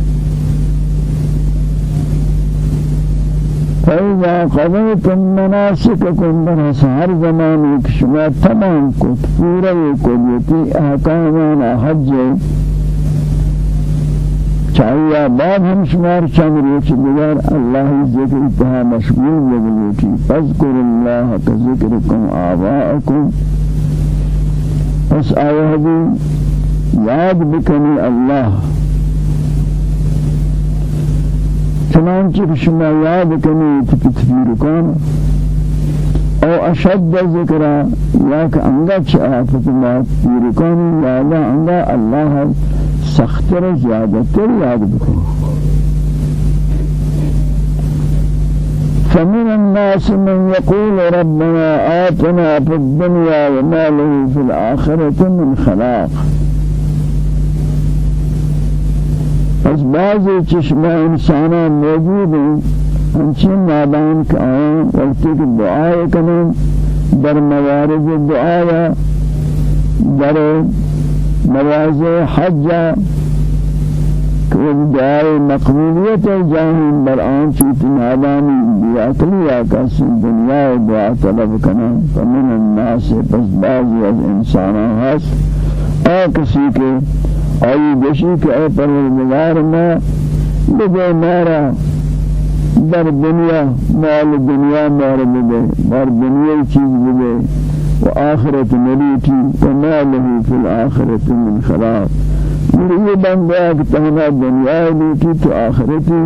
فإذا قضيتم مناسككم برس هر زمان شما تمام كت پورا كل احكامنا حج چاہیے بعد ہم شمار چند روچ دیگر اللہ ذکر اتہا مشغول لگلوٹی فذکر اللہ کذکرکم آباءکم۔ اس آیہ بھی یاد بکنی اللہ۔ چنانچہ شما یاد کنی تکتفیر کن أو اشد ذکر یا کہ انگا چاہت ما تیر کن یا انگا اللہ سختر زیادتر یاد بکنی فمن الناس من يقول ربنا آتنا في الدنيا وما له في الآخرة من خلاق. از بعض چشم انسان موجود ہیں ہمچین نادان کا آئیں وقتی کی دعائے کنن در موارد دعایا در مواز حج کہ دعائے مقبولیت جاہن بر آن چیت نادانی بیاکلی آکاس دنیا دعا طلب کنن فمن الناس پس بعضی از انسانان ہست آ کسی کے آئی بشی کہ اے پروردگار میں بجے مارا در دنیا مال دنیا مار بده مار دنیا چیز بده و آخرت مریتی و ماله فی الآخرت من خلاق بندہ کہ تہنا دنیا لیتی تو آخرتی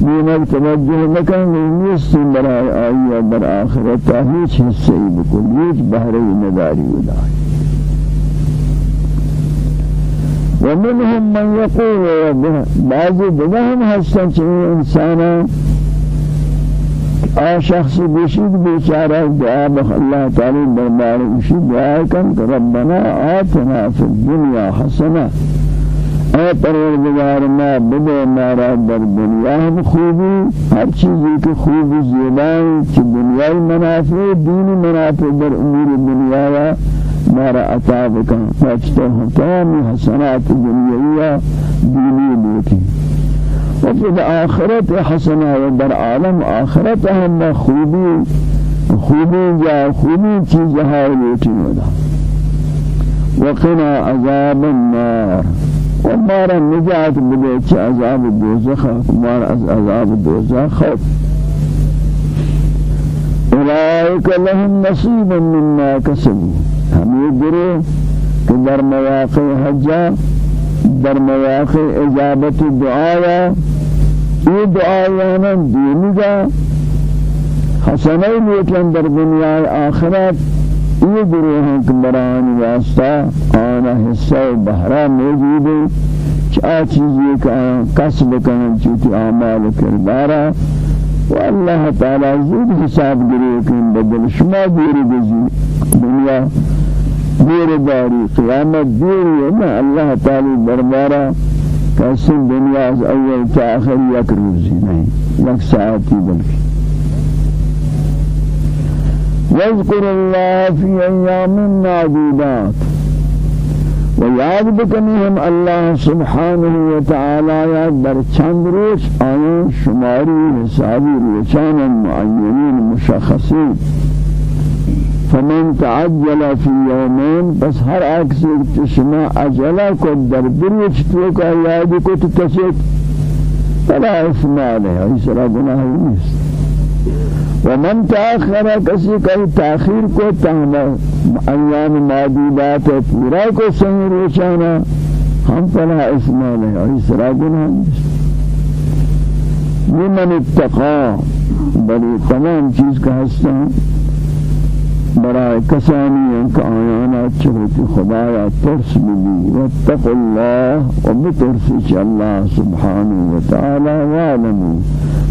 دینک توجہ مکن نیست برای آئی بر آخرت هیچ حصے بکل هیچ بہرے نداری ودائی ومنهم من يقول بعض دهم هستن چه انسانا آ شخص بشید بیچاره دعا بخ الله تعالی دربار بشید دعا ربنا آتنا فی الدنیا حسنه اے پروردگار ما بده مارا در دنیا ہم خوبی ہر چیزی کی خوب زیبائی چی دنیای منافع دینی منافع در امور دنیا مارا عطا بکن فاچتا تمام حسنات دنیاویہ دینی لیتی وفي الآخرة حسنة ودر عالم آخرت هم خوبي خوبي جا خوبي چیزها لیتی ودا وقنا عذاب النار. ومارا نجات بديت عذاب الدوزخ ومارا عذاب الدوزخ. أولئك لهم نصيب مما كسبوا. ہمیں گرو کہ در مواقع حجہ در مواقع اجابت دعایا یہ دعایانا دینی کا حسنی لیکن در دنیا آخرت یہ گروہ ہیں کہ بران واسطہ آنا حصہ بہرہ موجود ہے چاہ چیزی کا قسم کرنے چوتی آمال کردارا والله تعالى زود حساب گریه کن بدل شما بزی دنیا دیر داری قیامت دیر نا اللہ تعالی دربارہ کسی دنیا از اول تا آخر یک روزی نہیں یک ساعتی واذكر الله في أيام معدودات وياد بکنیم الله سبحانه وتعالى يا در چند روز آیان شماری حسابی روچان معینین مشخصین۔ فمن تعجل في يومين بس هر عكس شما عجلة كد در دروج توك يادي كت تسيت فلا اسم عليه اي سرا نیست. ومن تأخر كسي كي تأخير کو تهم أيام معدودات پورا کو سن روشانا هم فلا اسم عليه اي سرا نیست. لمن اتقى بل تمام چیز کا ہستاں برای کسانی انک آیانا چهت خدایا ترس بلی واتقوا الله و بترسیچ الله سبحانه و تعالی وعلمو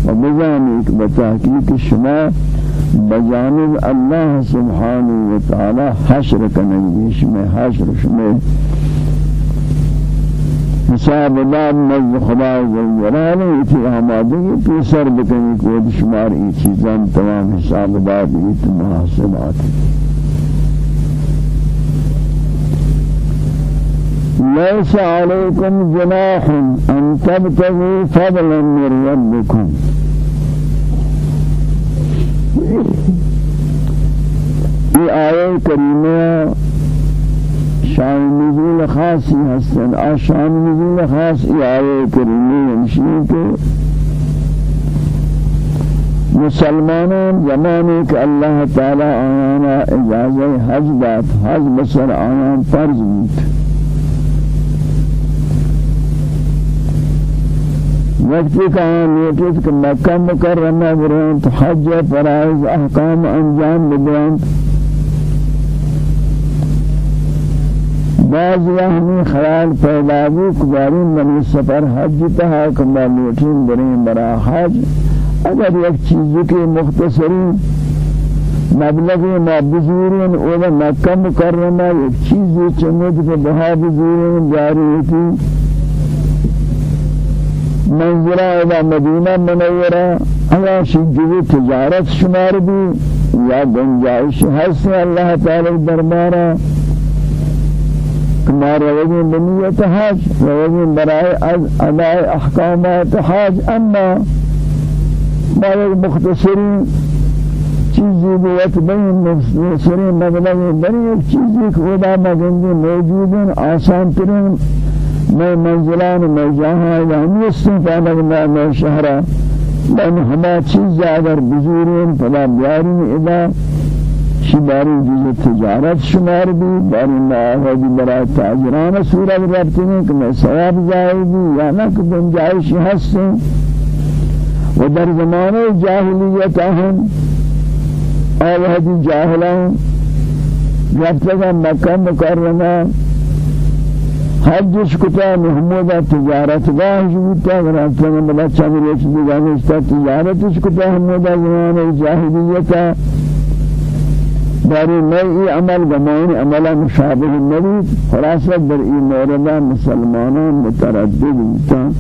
و بزانیک بتحقیق شما بجانب الله سبحانه و تعالی حشر کنگی شما حشر شما. حساب داد نزد خدا جلاله ایتی آمادگی پیسر بکنی کود شمار ای چیزان تمام حساب داد ایت محاسبات. ليس عليكم جناح أن تبتغوا فضلا من ربكم في آية كريمة شان نزول خاصی هستن. آشان نزول خاص ای آیه کریمی ہمشی کے مسلمانان زمانے کہ اللہ تعالی آیانا اجازہ حج دات حج بسر آیان فرض بیت وقتی کہ آیان نیٹت کہ مکہ مکرمہ برہن تو حج فرائض احکام انجام بدرن بعض ہمیں خیال پیدا بھی کبارین منی سفر حج تہا کما لوٹین برین برا حج۔ اگر ایک چیز کے مختصری مبلغ ما بزورین اولا مکہ مکرمہ ایک چیز چمد کے بہا بزورین جاری ہوتی۔ منزلہ إلى مدینہ منورہ اگر شجوی تجارت شمار بھی یا گنجائش حسن اللہ تعالی دربارہ۔ ما روزين بنية حاج روزين براء أداء أحكامات حاج أما ما مختصرين چیزی بوت بین مختصرین مطلب بنی ایک چیزی کہ خدا مگندی موجود ہیں آسان ترین میں منزلان میں جہاں یعنی استفادہ میں شہرہ من ہما چیز اگر بزرگین فلا بیارین ادا شماری جز تجارت شمار بھی باری معاہدی برای تاجران صورت ربطی نہیں کہ میں ثواب بھی یا نہ کہ گنجائش ہستیں و در زمان جاہلیت اہم آوہدی جاہلان رفتگا مکہ مکرمہ۔ حجش کتا محمود تجارت گاہ جوتا رفتگا بلا چند روچ دیگانشتا تجارتش کتا محمود زمان جاہلیتا داری نئی عمل گمان عمل مشابه النبی خلاصه در این مورد مسلمانان متردد بودن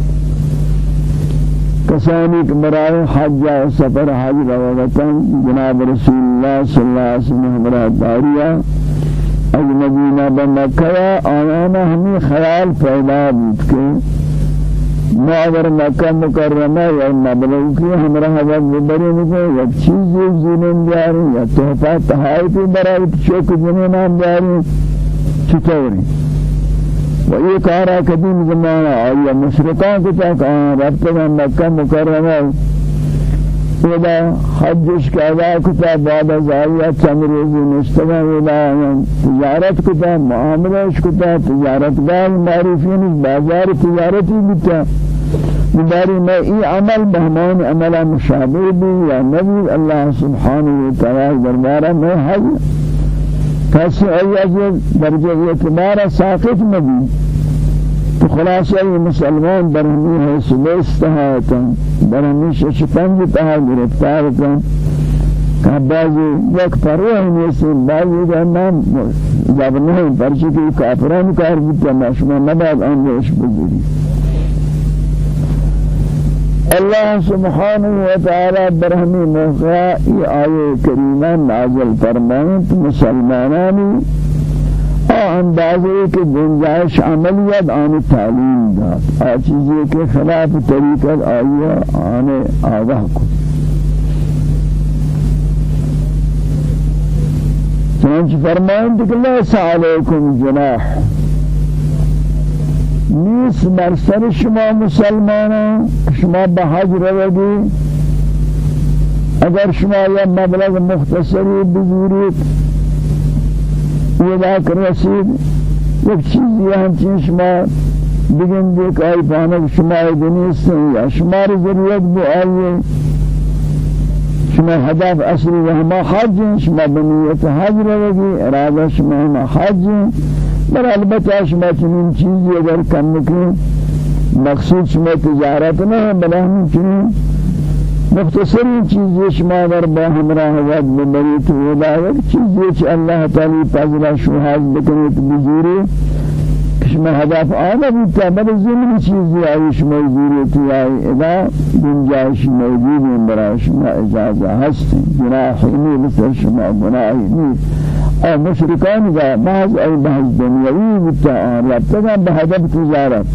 کسانی که برای حج و سفر حج روادتن جناب رسول الله صلی اللہ علیہ وسلم داریا از مدینہ بمکہ آیانا ہمیں خیال پیدا بود کہ ما اگر مکہ مکرمہ یا مبلغ کی ہمارا حضرت ببری میں یک چیز زمین دیاری یا تحفہ تحائفی برای چوک زمین ہم دیاری چطوری و یہ کارا قدیم زمانہ آیا مشرکان کو تک آن رفتگا مکہ مکرمہ ودا حجش کا ادا کتا بعد از آیا چند روزی نشتگا ودا تجارت کتا معاملش کتا تجارت گاہ معروفین بازار تجارتی بیتا. باری میں ای عمل بہمان عمل مشابه بھی یا نبی اللہ سبحانہ وتعالی دربارہ میں حج کسی ای درجہ اعتبار ساقط نبی تو خلاصہ یہ مسلمان برہمی ہے سلیستہاتا برہمی ششپنج تہا گرفتارتا کہ بعضی یک پروہ نیسی بعضی کا نام جب نہیں پرچی کی کافران کار ما شما نباد آن روش بزیری اللہ سبحانہ وتعالی برہمی موقع ای آیے کریمہ نازل فرمائیں۔ مسلمانانی اندازے کے گنجائش عملیت آن تعلیم داد۔ آ چیزیں کے خلاف طریقت آئیہ آنے آگاہ کو۔ چنانچہ فرمائیں کہ لیس علیکم جناح۔ نیس بر سر شما مسلمانان شما بحج روگی اگر شما یا مبلغ مختصری بزورید یہ رسید ایک چیزی ہم چیز شما بگن دیکھ آئی پانک شما دنیستن یا شمار ضرورت بو آئیے شما هدف اصلی و همه حج شما بنیت حج روگی اراده شما همه حج. بر البته شما چنین چیزی اگر کم نکنی مقصود شما تجارت نه بلا همین چنین. مختصری چیزی شما در با همراه ود ببری تو ولایت چیزی که الله تعالی فضل شوهاز بکنید بزوری شما هدف آنه بیتا بل زمین چیزی زوری تو آئی ادا گنجائش موجود برای شما اجازه هست. جناحی نی بسر شما گناهی نی أو مشرکان دا بعض ای بحث دنیاوی بیتا آن ربطا به هدف تجارت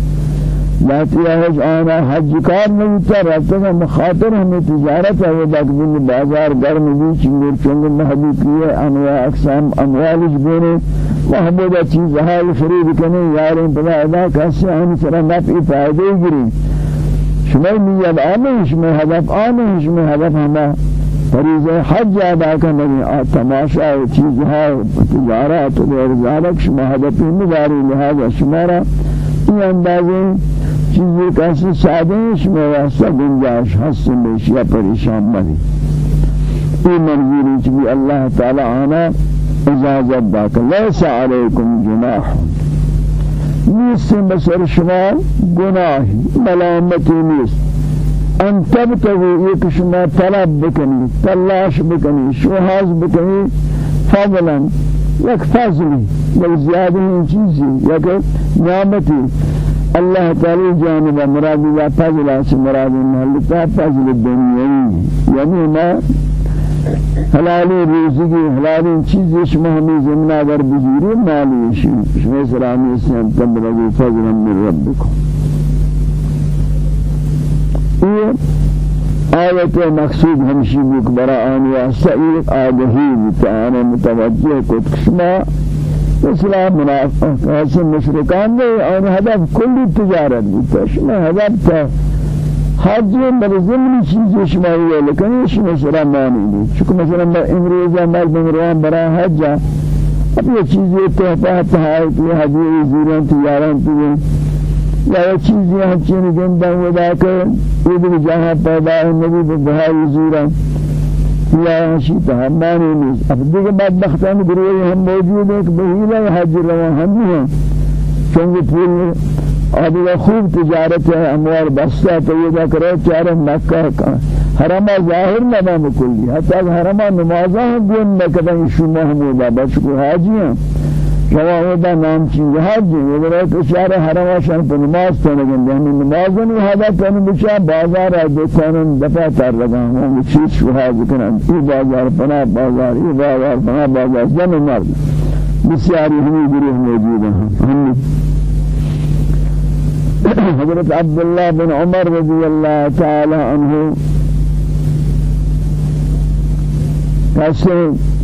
ذاتی ہے آنا حج کار نہیں تھا مخاطر ہمیں تجارت ہے وہ دن بازار گرم بھی چنگر چنگر محبی کیے انواع اقسام اموالش بونے محبوبہ چیز حال خرید کنے یاریں بلا ادا کسی آنی سرا نفعی فائدے گری شما نیت آمین شما هدف آمین شما هدف ہما فریضه حج ادا کرنے تماشا چیزها تجارت و غیر شما هدف نداری لہذا شمارا این اندازه چیزی کسی سادهش میں واسطہ گنجائش حس میشیا پریشان بنی یہ منظوری چبی اللہ تعالی آنا اجازت داک لیس علیکم جناح نیست بسر شما گناہی ملامتی نیست ان تبتغوا یک شما طلب بکنی تلاش بکنی شوهاز بکنی فضلا یک فضلی یک زیادی چیزی یک نعمتی الله تعالی جانب مراد یا فضل اس مراد محلتا فضل دنیایی یعنی ما حلالی روزی حلالی چیزی شما ہمیں زمنا در بزیری مالی شما سلامی سیم تبلغی فضلا من ربکم. یہ آیت مقصود ہمشی بک برا آنی سعید آدہی بتانا متوجہ کت شما اسلام منافق ایسے مشرکان نے اور هدف کلی تجارت بھی شما هدف تا حج بر ضمن چیز شما ہے لیکن شما سرا مانی نہیں۔ چونکہ مثلا امروز مرد مروان برا حج اب یہ چیزیں تحفات ہے کہ حج زیران تجارت بھی یا یہ چیزیں ہم چین گندہ ودا کہ یہ بھی جہاں پیدا ہے نبی بہائی زیران۔ یا ہمانی نیست. اب دیگه بدبختان گروہی ہم موجود ہیں کہ بہیلہ حج روا ہم ہیں. چونکہ پول آدھگا خوب تجارت ہے تو یہ ذکر ہے چارہ مکہ کا حرمہ ظاہر نبام کلی حتی حرمہ نمازہ ہم گون نکدن شما ہمودا بچکو حاجی ہیں۔ ودا نام چیز حج یہ بڑا اشار حرم شان پر نماز پڑھنے گے ہم نماز نہیں ہدا کرنے بچا بازار ہے دکان دفع کر لگا ہم چیز شوہا ذکر یہ بازار پنا بازار یہ بازار پنا بازار. جن مرد. بسیاری ہمیں گروہ موجود ہیں حضرت عبداللہ بن عمر رضی اللہ تعالی عنہ کسی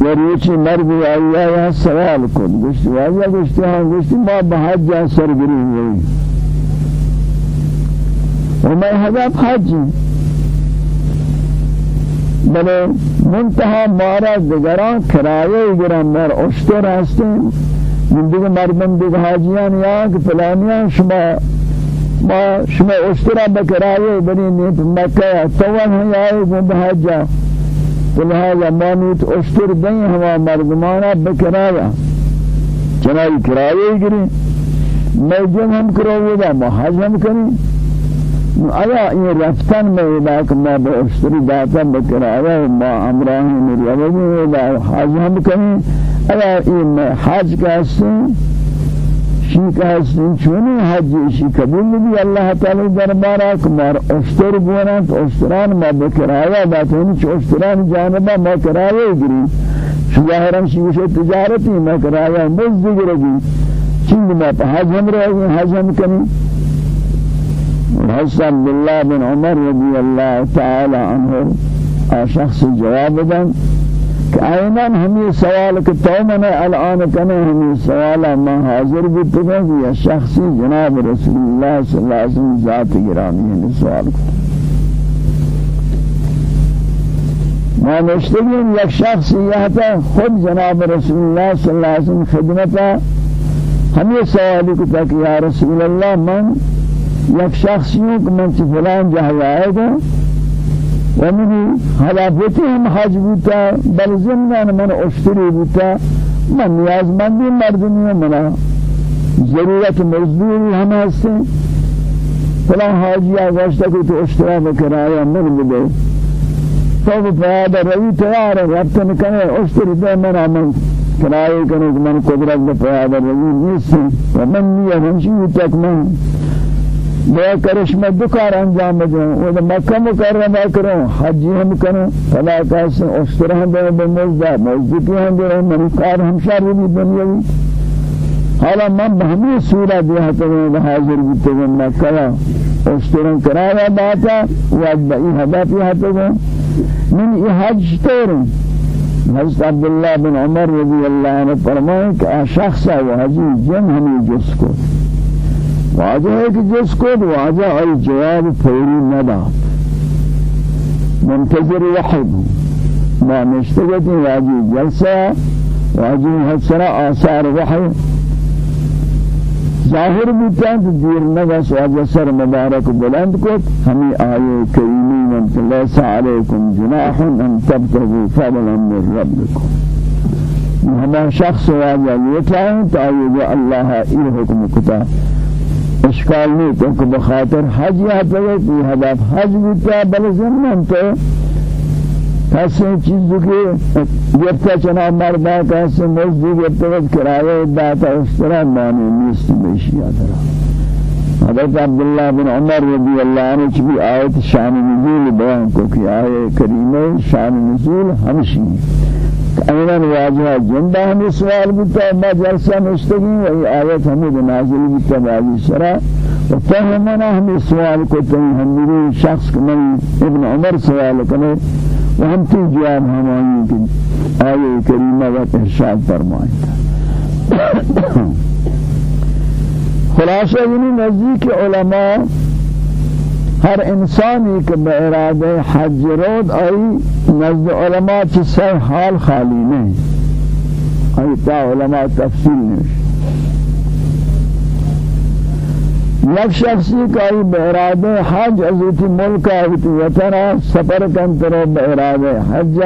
وریچی مرد آیا یا سوال کن. گشتی واجہ گشتی ہاں گشتی ما بحج جا سرگری ہوئی و میں حضاب حج. بلے منتہا مارا دگران کرائے گران مر اشتر ہستے من دیگه مردم دیگه حاجیان یا که فلانیان شما ما شما اشترا بکرائے بنی نیت مکہ توان ہے آئے گو بحجہ فلهذا مانوت أشتر دیں ہوا مردمانا بکرایا چنائی کرایے گری میں جن ہم کرو دا محاج ہم کریں آیا یہ رفتن میں علاق میں بے اشتری داتا بکرایا ما امراہی میری عوضی دا حاج ہم کریں آیا این حج کا هستن؟ شی کا هستن چونی حج شی قبول بھی اللہ تعالی دربارہ کمار اشتر بونت اشتران ما بکرایا باتونی چ اشتران جانبا ما کرایا گری. ظاہرا شی تجارتی ما کرایا مزد گرگی چند ما حج ہم رہے حج ہم کنی؟ حضرت عبداللہ بن عمر رضی اللہ تعالی عنہ شخص جواب دن. آئیناً ہمیں سوال کہ تو من الآن کنے ہمیں سوال ما حاضر بھی تو یا شخصی جناب رسول اللہ صلی اللہ علیہ وسلم ذات گرامی ہے سوال کو ما نشتگیم یک شخص یہ تھا خود جناب رسول اللہ صلی اللہ علیہ وسلم خدمتا ہمیں سوال کو کہ یا رسول اللہ من یک شخصیوں کہ من فلان جہاں آئے گا ومنی حلافتی ہم حج بوتا بل زمنان من آشتری بوتا من نیازمندی مردمی منا ضرورت مزدوری ہم ہستے فلان حاجی آگاشتا کہ تو اشترا بکرایا من بدے تو پیادہ روی تیار رفتن کنے اشتری دے من آمن کرائے کنے من قدرت پیادہ روی نیستی ومن نیہ ہمشی تک من میں کرش میں دکار انجام دوں وہ مکہ مکرمہ کروں حج ہم کروں فلا کاس اسطرہ دے بمزدہ مسجد ہم دے من کار ہم شر بھی۔ دنیاوی حالا من بہمی سورہ دیا تو حاضر بھی تو مکہ اسطرہ کرایا باتا وادبئی ہدف یہ تو من یہ حج تورن حضرت عبداللہ بن عمر رضی اللہ عنہ فرمائے کہ شخص وہ حجی جن ہمیں جس کو۔ واجہ ہے کہ جس کو واجہ ای جواب فوری ندا منتظر وحی۔ ما نشتگتی واجی جلسہ واجی حسرہ آثار وحی۔ ظاہر تو دیر نگس واجہ سر مبارک بلند کت۔ ہمیں آئے کریمی من لیس علیکم جناح ان تبتغوا فضلا من ربکم۔ ہما شخص واجہ لیتا ہے تو آئے اللہ ای حکم اشکال نہیں تو کہ بخاطر حج یا تو کہ ہدف حج بھی بل زمین تو ایسے چیزوں کے گرتا چنا مردا کیسے مزدی گرتا کرایہ داتا اس طرح معنی نیست بیشی آدھرا حضرت عبداللہ بن عمر رضی اللہ عنہ چبی آیت شان نزول بیان کو کہ آئے کریمہ شان نزول ہمشی اینا واجہ جندہ ہمیں سوال بتا جلسہ مشتگی و آیت ہمیں نازل بتا سرا. و فهمنا ہمیں سوال کو تنی ہمیں شخص من ابن عمر سوال کنے و ہم تی جواب ہمانی کی آیے کریمہ و ارشاد فرمائیں خلاصہ یعنی نزدیک علماء ہر انسانی کے بإرادہ حج رود آئی نزد علماء سر حال خالی نہیں آئی تا علماء تفصیل نہیں یک شخصی کا ای بإرادہ حج عزیتی ملک آئیتی وطنہ سفر کنترو بإرادہ حج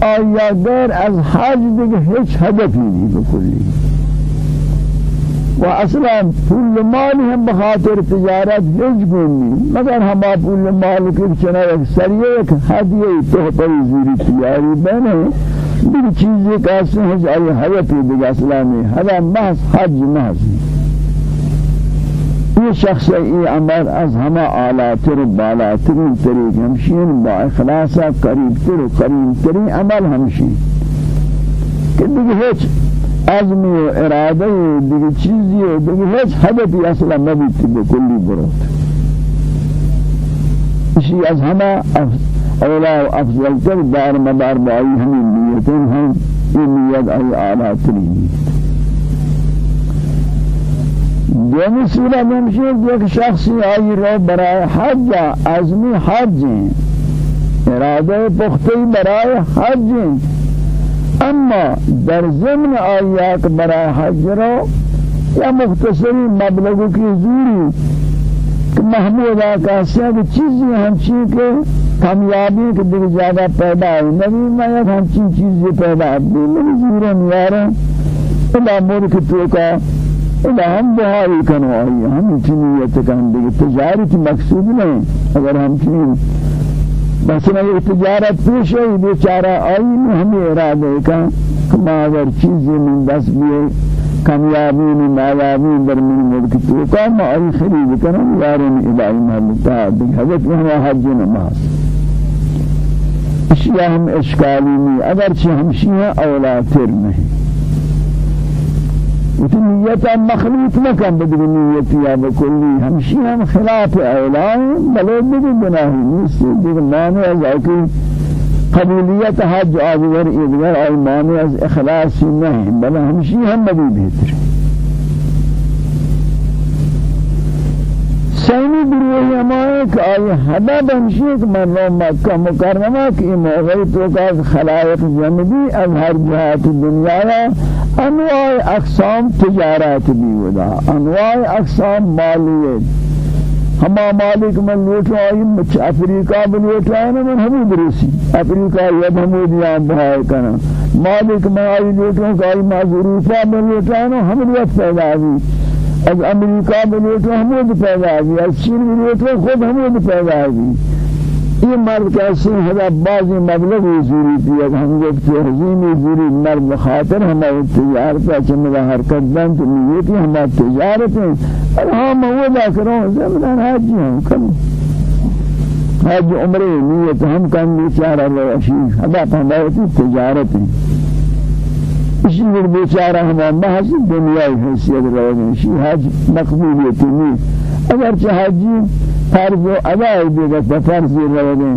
آیا غیر از حج دیگه هیچ هدفی نہیں بکلی؟ و أصلا پول مال هم بخاطر تجارت هیچ گونی مگر ہم پول مال کے چنا ایک سریع ایک ہدیہ تحفہ زیری تیاری بنے دیگر چیزیں کیسے ہیں جائے حیاتی دیگر اسلامی حدا محض حج محض. یہ شخص ای عمل از ہما آلاتر بالاتر طریق ہمشین با اخلاصا قریب تر و قریب ترین عمل ہمشین کہ ہیچ عزمی و اراده و دیگه چیزی و دیگه هیچ هدفی أصلا نبیتی بکلی برد. اسی از همه اولا و افضل تر دار مدار بائی همین نیتن هم این نیت ای آلا ترینی دومی صورت ہمشہ ایک شخصی آئی رو برای حج عزمی حج. ارادہ پختی برای حج. اما در ضمن آیات برای حج رو یا مختصری مبلغ کی زوری کہ محمود آقا سے کہ چیزیں ہمچی کے کامیابی کے دیکھ زیادہ پیدا ہے نبی میں ایک ہمچی چیزیں پیدا ہے میری زوریں نیاریں الا ملک تو کا الا ہم بہاری کنو آئی ہم چنیت کن دیکھ تجارت مقصود نہیں اگر ہم چنیت مثلا یہ تجارت پیش ہے بیچارہ آئی میں ہمیں ارادے کا ما اگر چیزی من دست بیئے کامیابی میں نایابی در من ملک تو کا ما ای خرید کرن یارن الہی محلتا حضرت وہاں حج نماز. اشیاء ہم اشکالی نہیں اگرچہ ہمشی ہیں اولا تر نہیں وفي نية مخلوط مكان بدل نية يا بكلي همشي هم خلاف أولان بلو بدل بناه نيسي بدل مانع ذاكي قبولیت حج آدگر ادگر آئی معنی از اخلاصی نہیں بل ہمشی ہم نبی بہتر سینی گروہی ہمائے کہ آئی ہمشی کہ من رو مکہ مکرمہ کہ موغی تو کا خلائق جنبی از ہر جہات دنیا انواع اقسام تجارت بھی ودا انواع اقسام مالیت ہما مالک من لوٹ آئی مچ افریقہ لوٹ آئے نا من ہمیں دروسی افریقہ یہ ہمود یہاں بہائے کنا مالک من آئی لوٹ آئی ما ظروفہ میں لوٹ آئے نا ہمیں وقت پیدا ہوئی. از امریکہ میں لوٹ ہمود پیدا ہوئی از چین لوٹ خود ہمود پیدا ہوئی یہ مرد کیسے ہے بعضی مبلغ زوری دیا ہم لوگ تہذیم زوری مرد خاطر ہماری تجارت ہے چملا حرکت دن تو نیتی ہماری تجارت ہے اور ہم وہ دا کروں زمین حاجی ہوں کم حج عمرے نیت ہم کن بیچارہ روشی ہدا ہماری تجارت ہے اسی لیے بیچارہ ہمارا محض دنیای حیثیت روشی حج مقبولیتی نہیں اگر چاہجی فرض و ادائی دیگر بفرض روگیں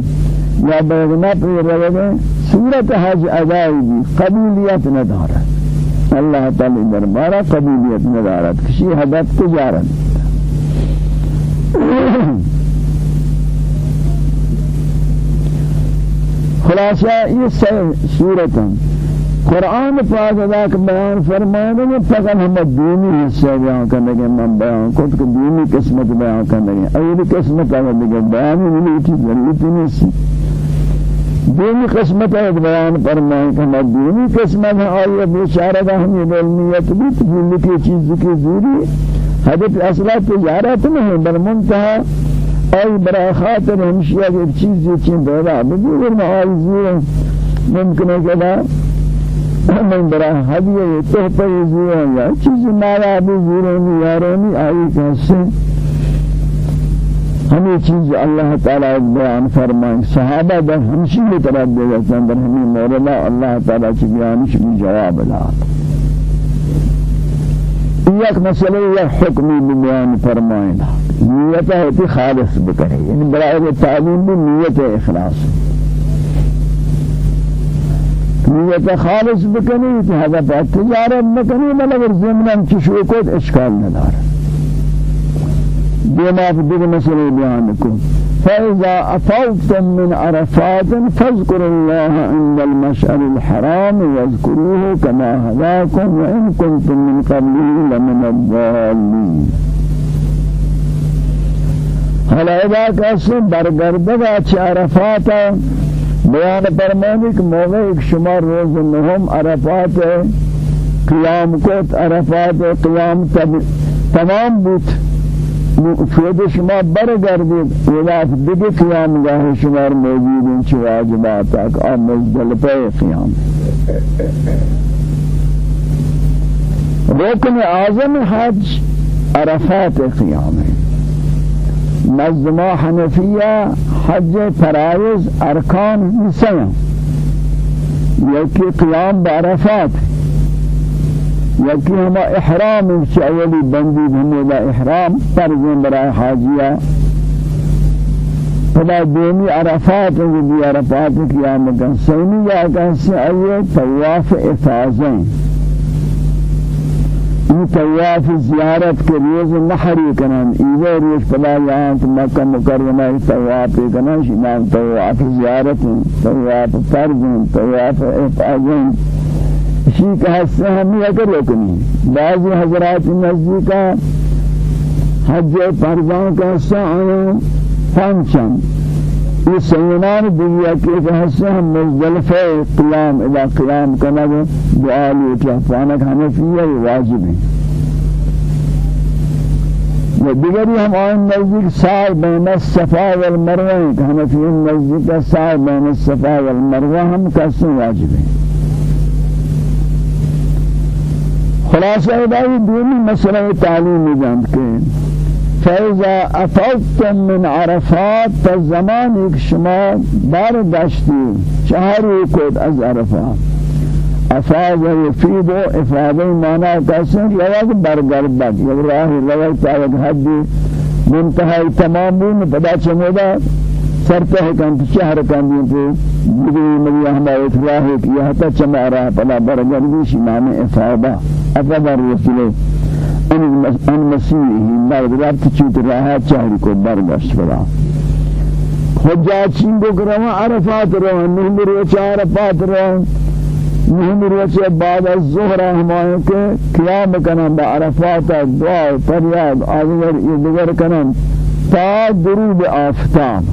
یا بغنات روگیں صورت حج ادائی دی قبولیت ندارد. اللہ تعالی دربارہ قبولیت ندارد. کسی حدت تجارت. خلاصہ یہ صورت قرآن پاک ادا کا بیان فرمانے میں فقط ہم دینی حصہ بیان کرنے کے من بیان کو کہ دینی قسمت بیان کرنے کے اولی قسمت ہے کہ بیان ملی تھی ضرورت نہیں دینی قسمت ہے بیان فرمائے کہ ہم دینی قسمت ہے آئی بیچارہ دا ہم یہ علمیت بھی تبیلی کی چیز کی زوری حدث اصلہ تجارت نہیں بل منتہا۔ ای برای خاطر ہمشیہ کی چیزی چین پیدا بگیر میں آئی زور ممکن ہے کہ من برا هدیه تحفه زیرا یا چیز نایابی زیرانی یارانی آئی کہسے ہمیں چیز اللہ تعالی بیان فرمائیں صحابہ در ہمشی کی طرف دے جاتے ہیں در ہمیں مولانا اللہ تعالی چی بیانش بھی جواب لا یک مسئلہ یک حکمی بیان فرمائیں نیت ہے خالص بکرے یعنی برای تعلیم بھی نیت اخلاص. نیت خالص بکنی تو بعد تجارت بکنی مگر زمنان چشوکت اشکال ندار دیما في مسئلے بیان کو فإذا أفوتم من عرفات فاذكروا الله عند المشعر الحرام واذكروه كما هداكم وإن كنتم من قبله لمن الضالين. هلا إذا كسر برگردگا چه عرفاتا بیان فرمانی کہ موقع ایک شما روز نهم عرفات قیام کت عرفات قیام تمام بود. فید شما برگردید ولاف دیگه قیام گاه شما موجود این چه واجبات تک آم مزدلفه قیام. رکن اعظم حج عرفات قیام ہے نظما حنفیہ حج فرائض ارکان نسیاں یکی قیام بعرفات یکی ہما احرام اولی بندی بھنیدہ احرام فرض برای حاجیہ۔ فلا دومی عرفات بھی عرفات قیام سینی یا کن آئیے طواف افاظیں این طواف زیارت کے روز نحری کنن ایوہ روز پلا یہاں تو مکہ مکرمہ طواف کنن شنان طواف زیارت طواف فرض طواف افعاظ اسی کا حصہ ہمی اگر رکنی بعضی حضرات نزدیکا حج فرضان کا حصہ آیا پانچم یہ سینان دنیا کے حصہ ہم مزدلفہ قیام اذا قیام کرنا دعا لیٹا فانک حنفیہ واجب ہے۔ و دیگری ہم آن نزدیک سعی بین الصفا والمروہ کہ حنفی نزدیک سعی بین الصفا والمروہ ہم کسے واجب ہے خلاصہ ادائی دینی مسئلہ تعلیم جانت کے فإذا أفضتم من عرفات فالزمان ایک شما بار داشتی چهاری کود از عرفات. افاظ يفيد افاظ معنى كاسن لوگ برگردد یک راہ لوگ تا یک حد منتہا تمام بین پدا چمودا سرتے ہیں کن شہر کن دین تو بگی مگی ہے کہ یہ تا چما رہا پدا برگردی نام افاظہ افاظہ رسولے أن مسیحی مرد رفت چیت راه چهری کو برگشت بلا حجاج چین کو کروا عرفات رو نهم روچ عرفات رو. نهم روچ بعد از ظهر ہمائے کے قیام کنم با عرفات دعا فریاد آدگر یہ دیگر کنم تا درود آفتاب.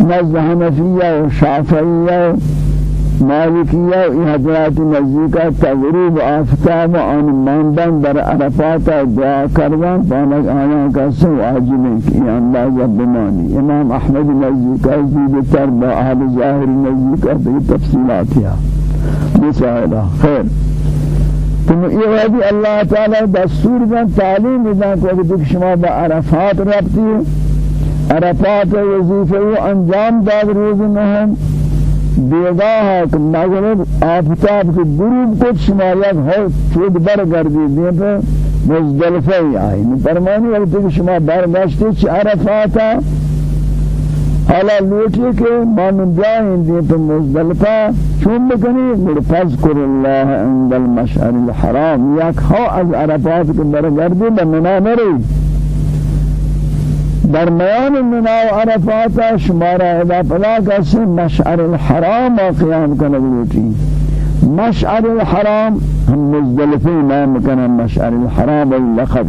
نزد حنفیہ و شافعیہ مالکیہ حضرات نزدیکہ تغروب آفتاب آن ماندن در عرفات دعا کردن پانک آیا کا سو ہے کہ یہ اندازہ بمانی. امام احمد نزدیکہ زید تر با اہل ظاہر نزدیکہ بھی تفصیلات ہے مسائلہ خیر. تم یہ وادی اللہ تعالی دستور بن تعلیم دن کو کہ شما با عرفات ربطی عرفات وظیفه و انجام داد روز نهم بیگاه که مغرب آفتاب کے غروب کو شمالیت ہے چود بر گردی دیں پہ مزدلفہ ہی آئی فرمانی وقت کہ شما برگشتے چھ عرفاتا حالا لوٹی کہ من جائیں دیں پہ مزدلفہ چون بکنی؟ مرفض کر اللہ عند المشعر الحرام. یک ہو از عرفات کے برگردی بمنا نرئی درمیان منا و عرفات شمارا اذا پلا کسی مشعر الحرام قیام کنه بلوٹی مشعر الحرام هم مزدلفی نام کنه مشعر الحرام اللقب.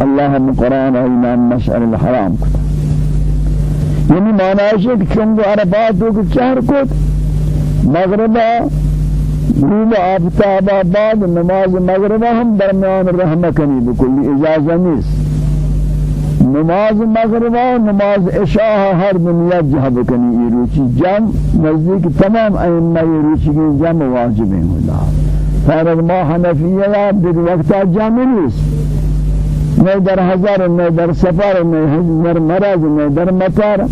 الله هم قرآن ایمان مشعر الحرام کنه یعنی معنی ہے کہ چونگو عرفاتو کو چہر کت مغربہ غروب آفتاب بعد نماز مغربہ ہم درمیان رحمہ کنی بکلی اجازہ نیست. نماز مغرب و نماز عشاء ہر دنیا جہب کنی یہ روچی جم نزدیک تمام ائمہ یہ روچی کی جم واجب ہیں اللہ فرض ما حنفیہ یا در وقت جم نیست. نہ در ہزار نہ در سفر نہ در مرض نہ در مطار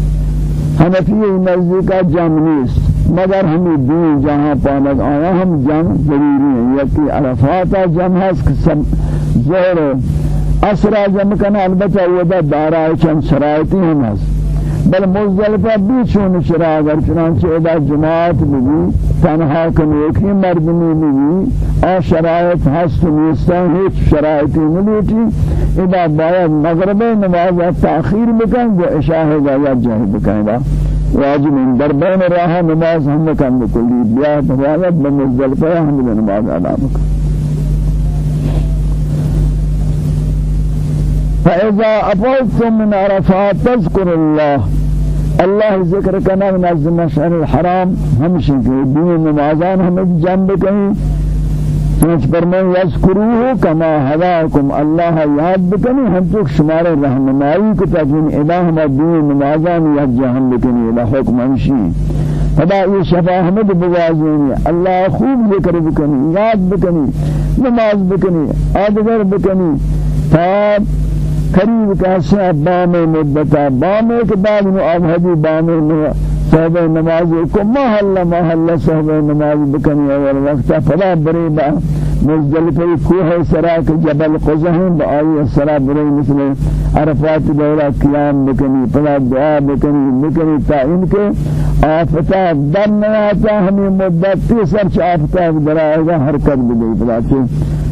حنفیہ نزدیک جم نیست. مگر ہمیں دین جہاں پانک آیا ہم جم ضروری ہیں یکی عرفات جم ہے ظہر اسرا جمع کنا البتہ یہ دارا چند شرائطی ہم ہست بل مزدلفہ بھی چون شرا اگر چنانچہ ادا جماعت بھی تنہا کنی ایک ہی مردمی بھی آ شرائط ہست نیستان ہیچ شرائطی ملیٹی ادا باید مغرب نماز تأخیر بکن جو عشاء گا یا جاہی بکن. دا واجب ان در بین راہ نماز ہم کن بکلی بیات حوالت بمزدلفہ ہم نماز ادا بکن. فإذا أفضتم من عرفات تذكر الله. الله ذكر كنا من مشعر الحرام. همشي في دين نمازان هم جنب كहीं سنچ فرمان یذکروه کما هداکم الله یاد بکنی ہم تو شمار رہنمائی کو تجین الہ ہم دین نمازان یا جہان بکنی الہ حکم ہمشی خدا یہ شفا احمد بوازینی اللہ خوب ذکر بکنی یاد بکنی نماز بکنی آدگر بکنی. تاب قریب کاسے بام مدتا بام کے بعد میں آب حدی بام صحبہ نماز کو محل محل صحبہ نماز بکنی اول وقت فلا بریبا مزدلفہ کوہ سراک جبل قزہن بآئی سرا بری مثل عرفات دورہ قیام بکنی فلا دعا بکنی بکنی تا ان کے آفتاب در نیاتا ہمیں مدت تیسر چا آفتاب درائے گا حرکت بگئی فلا چھ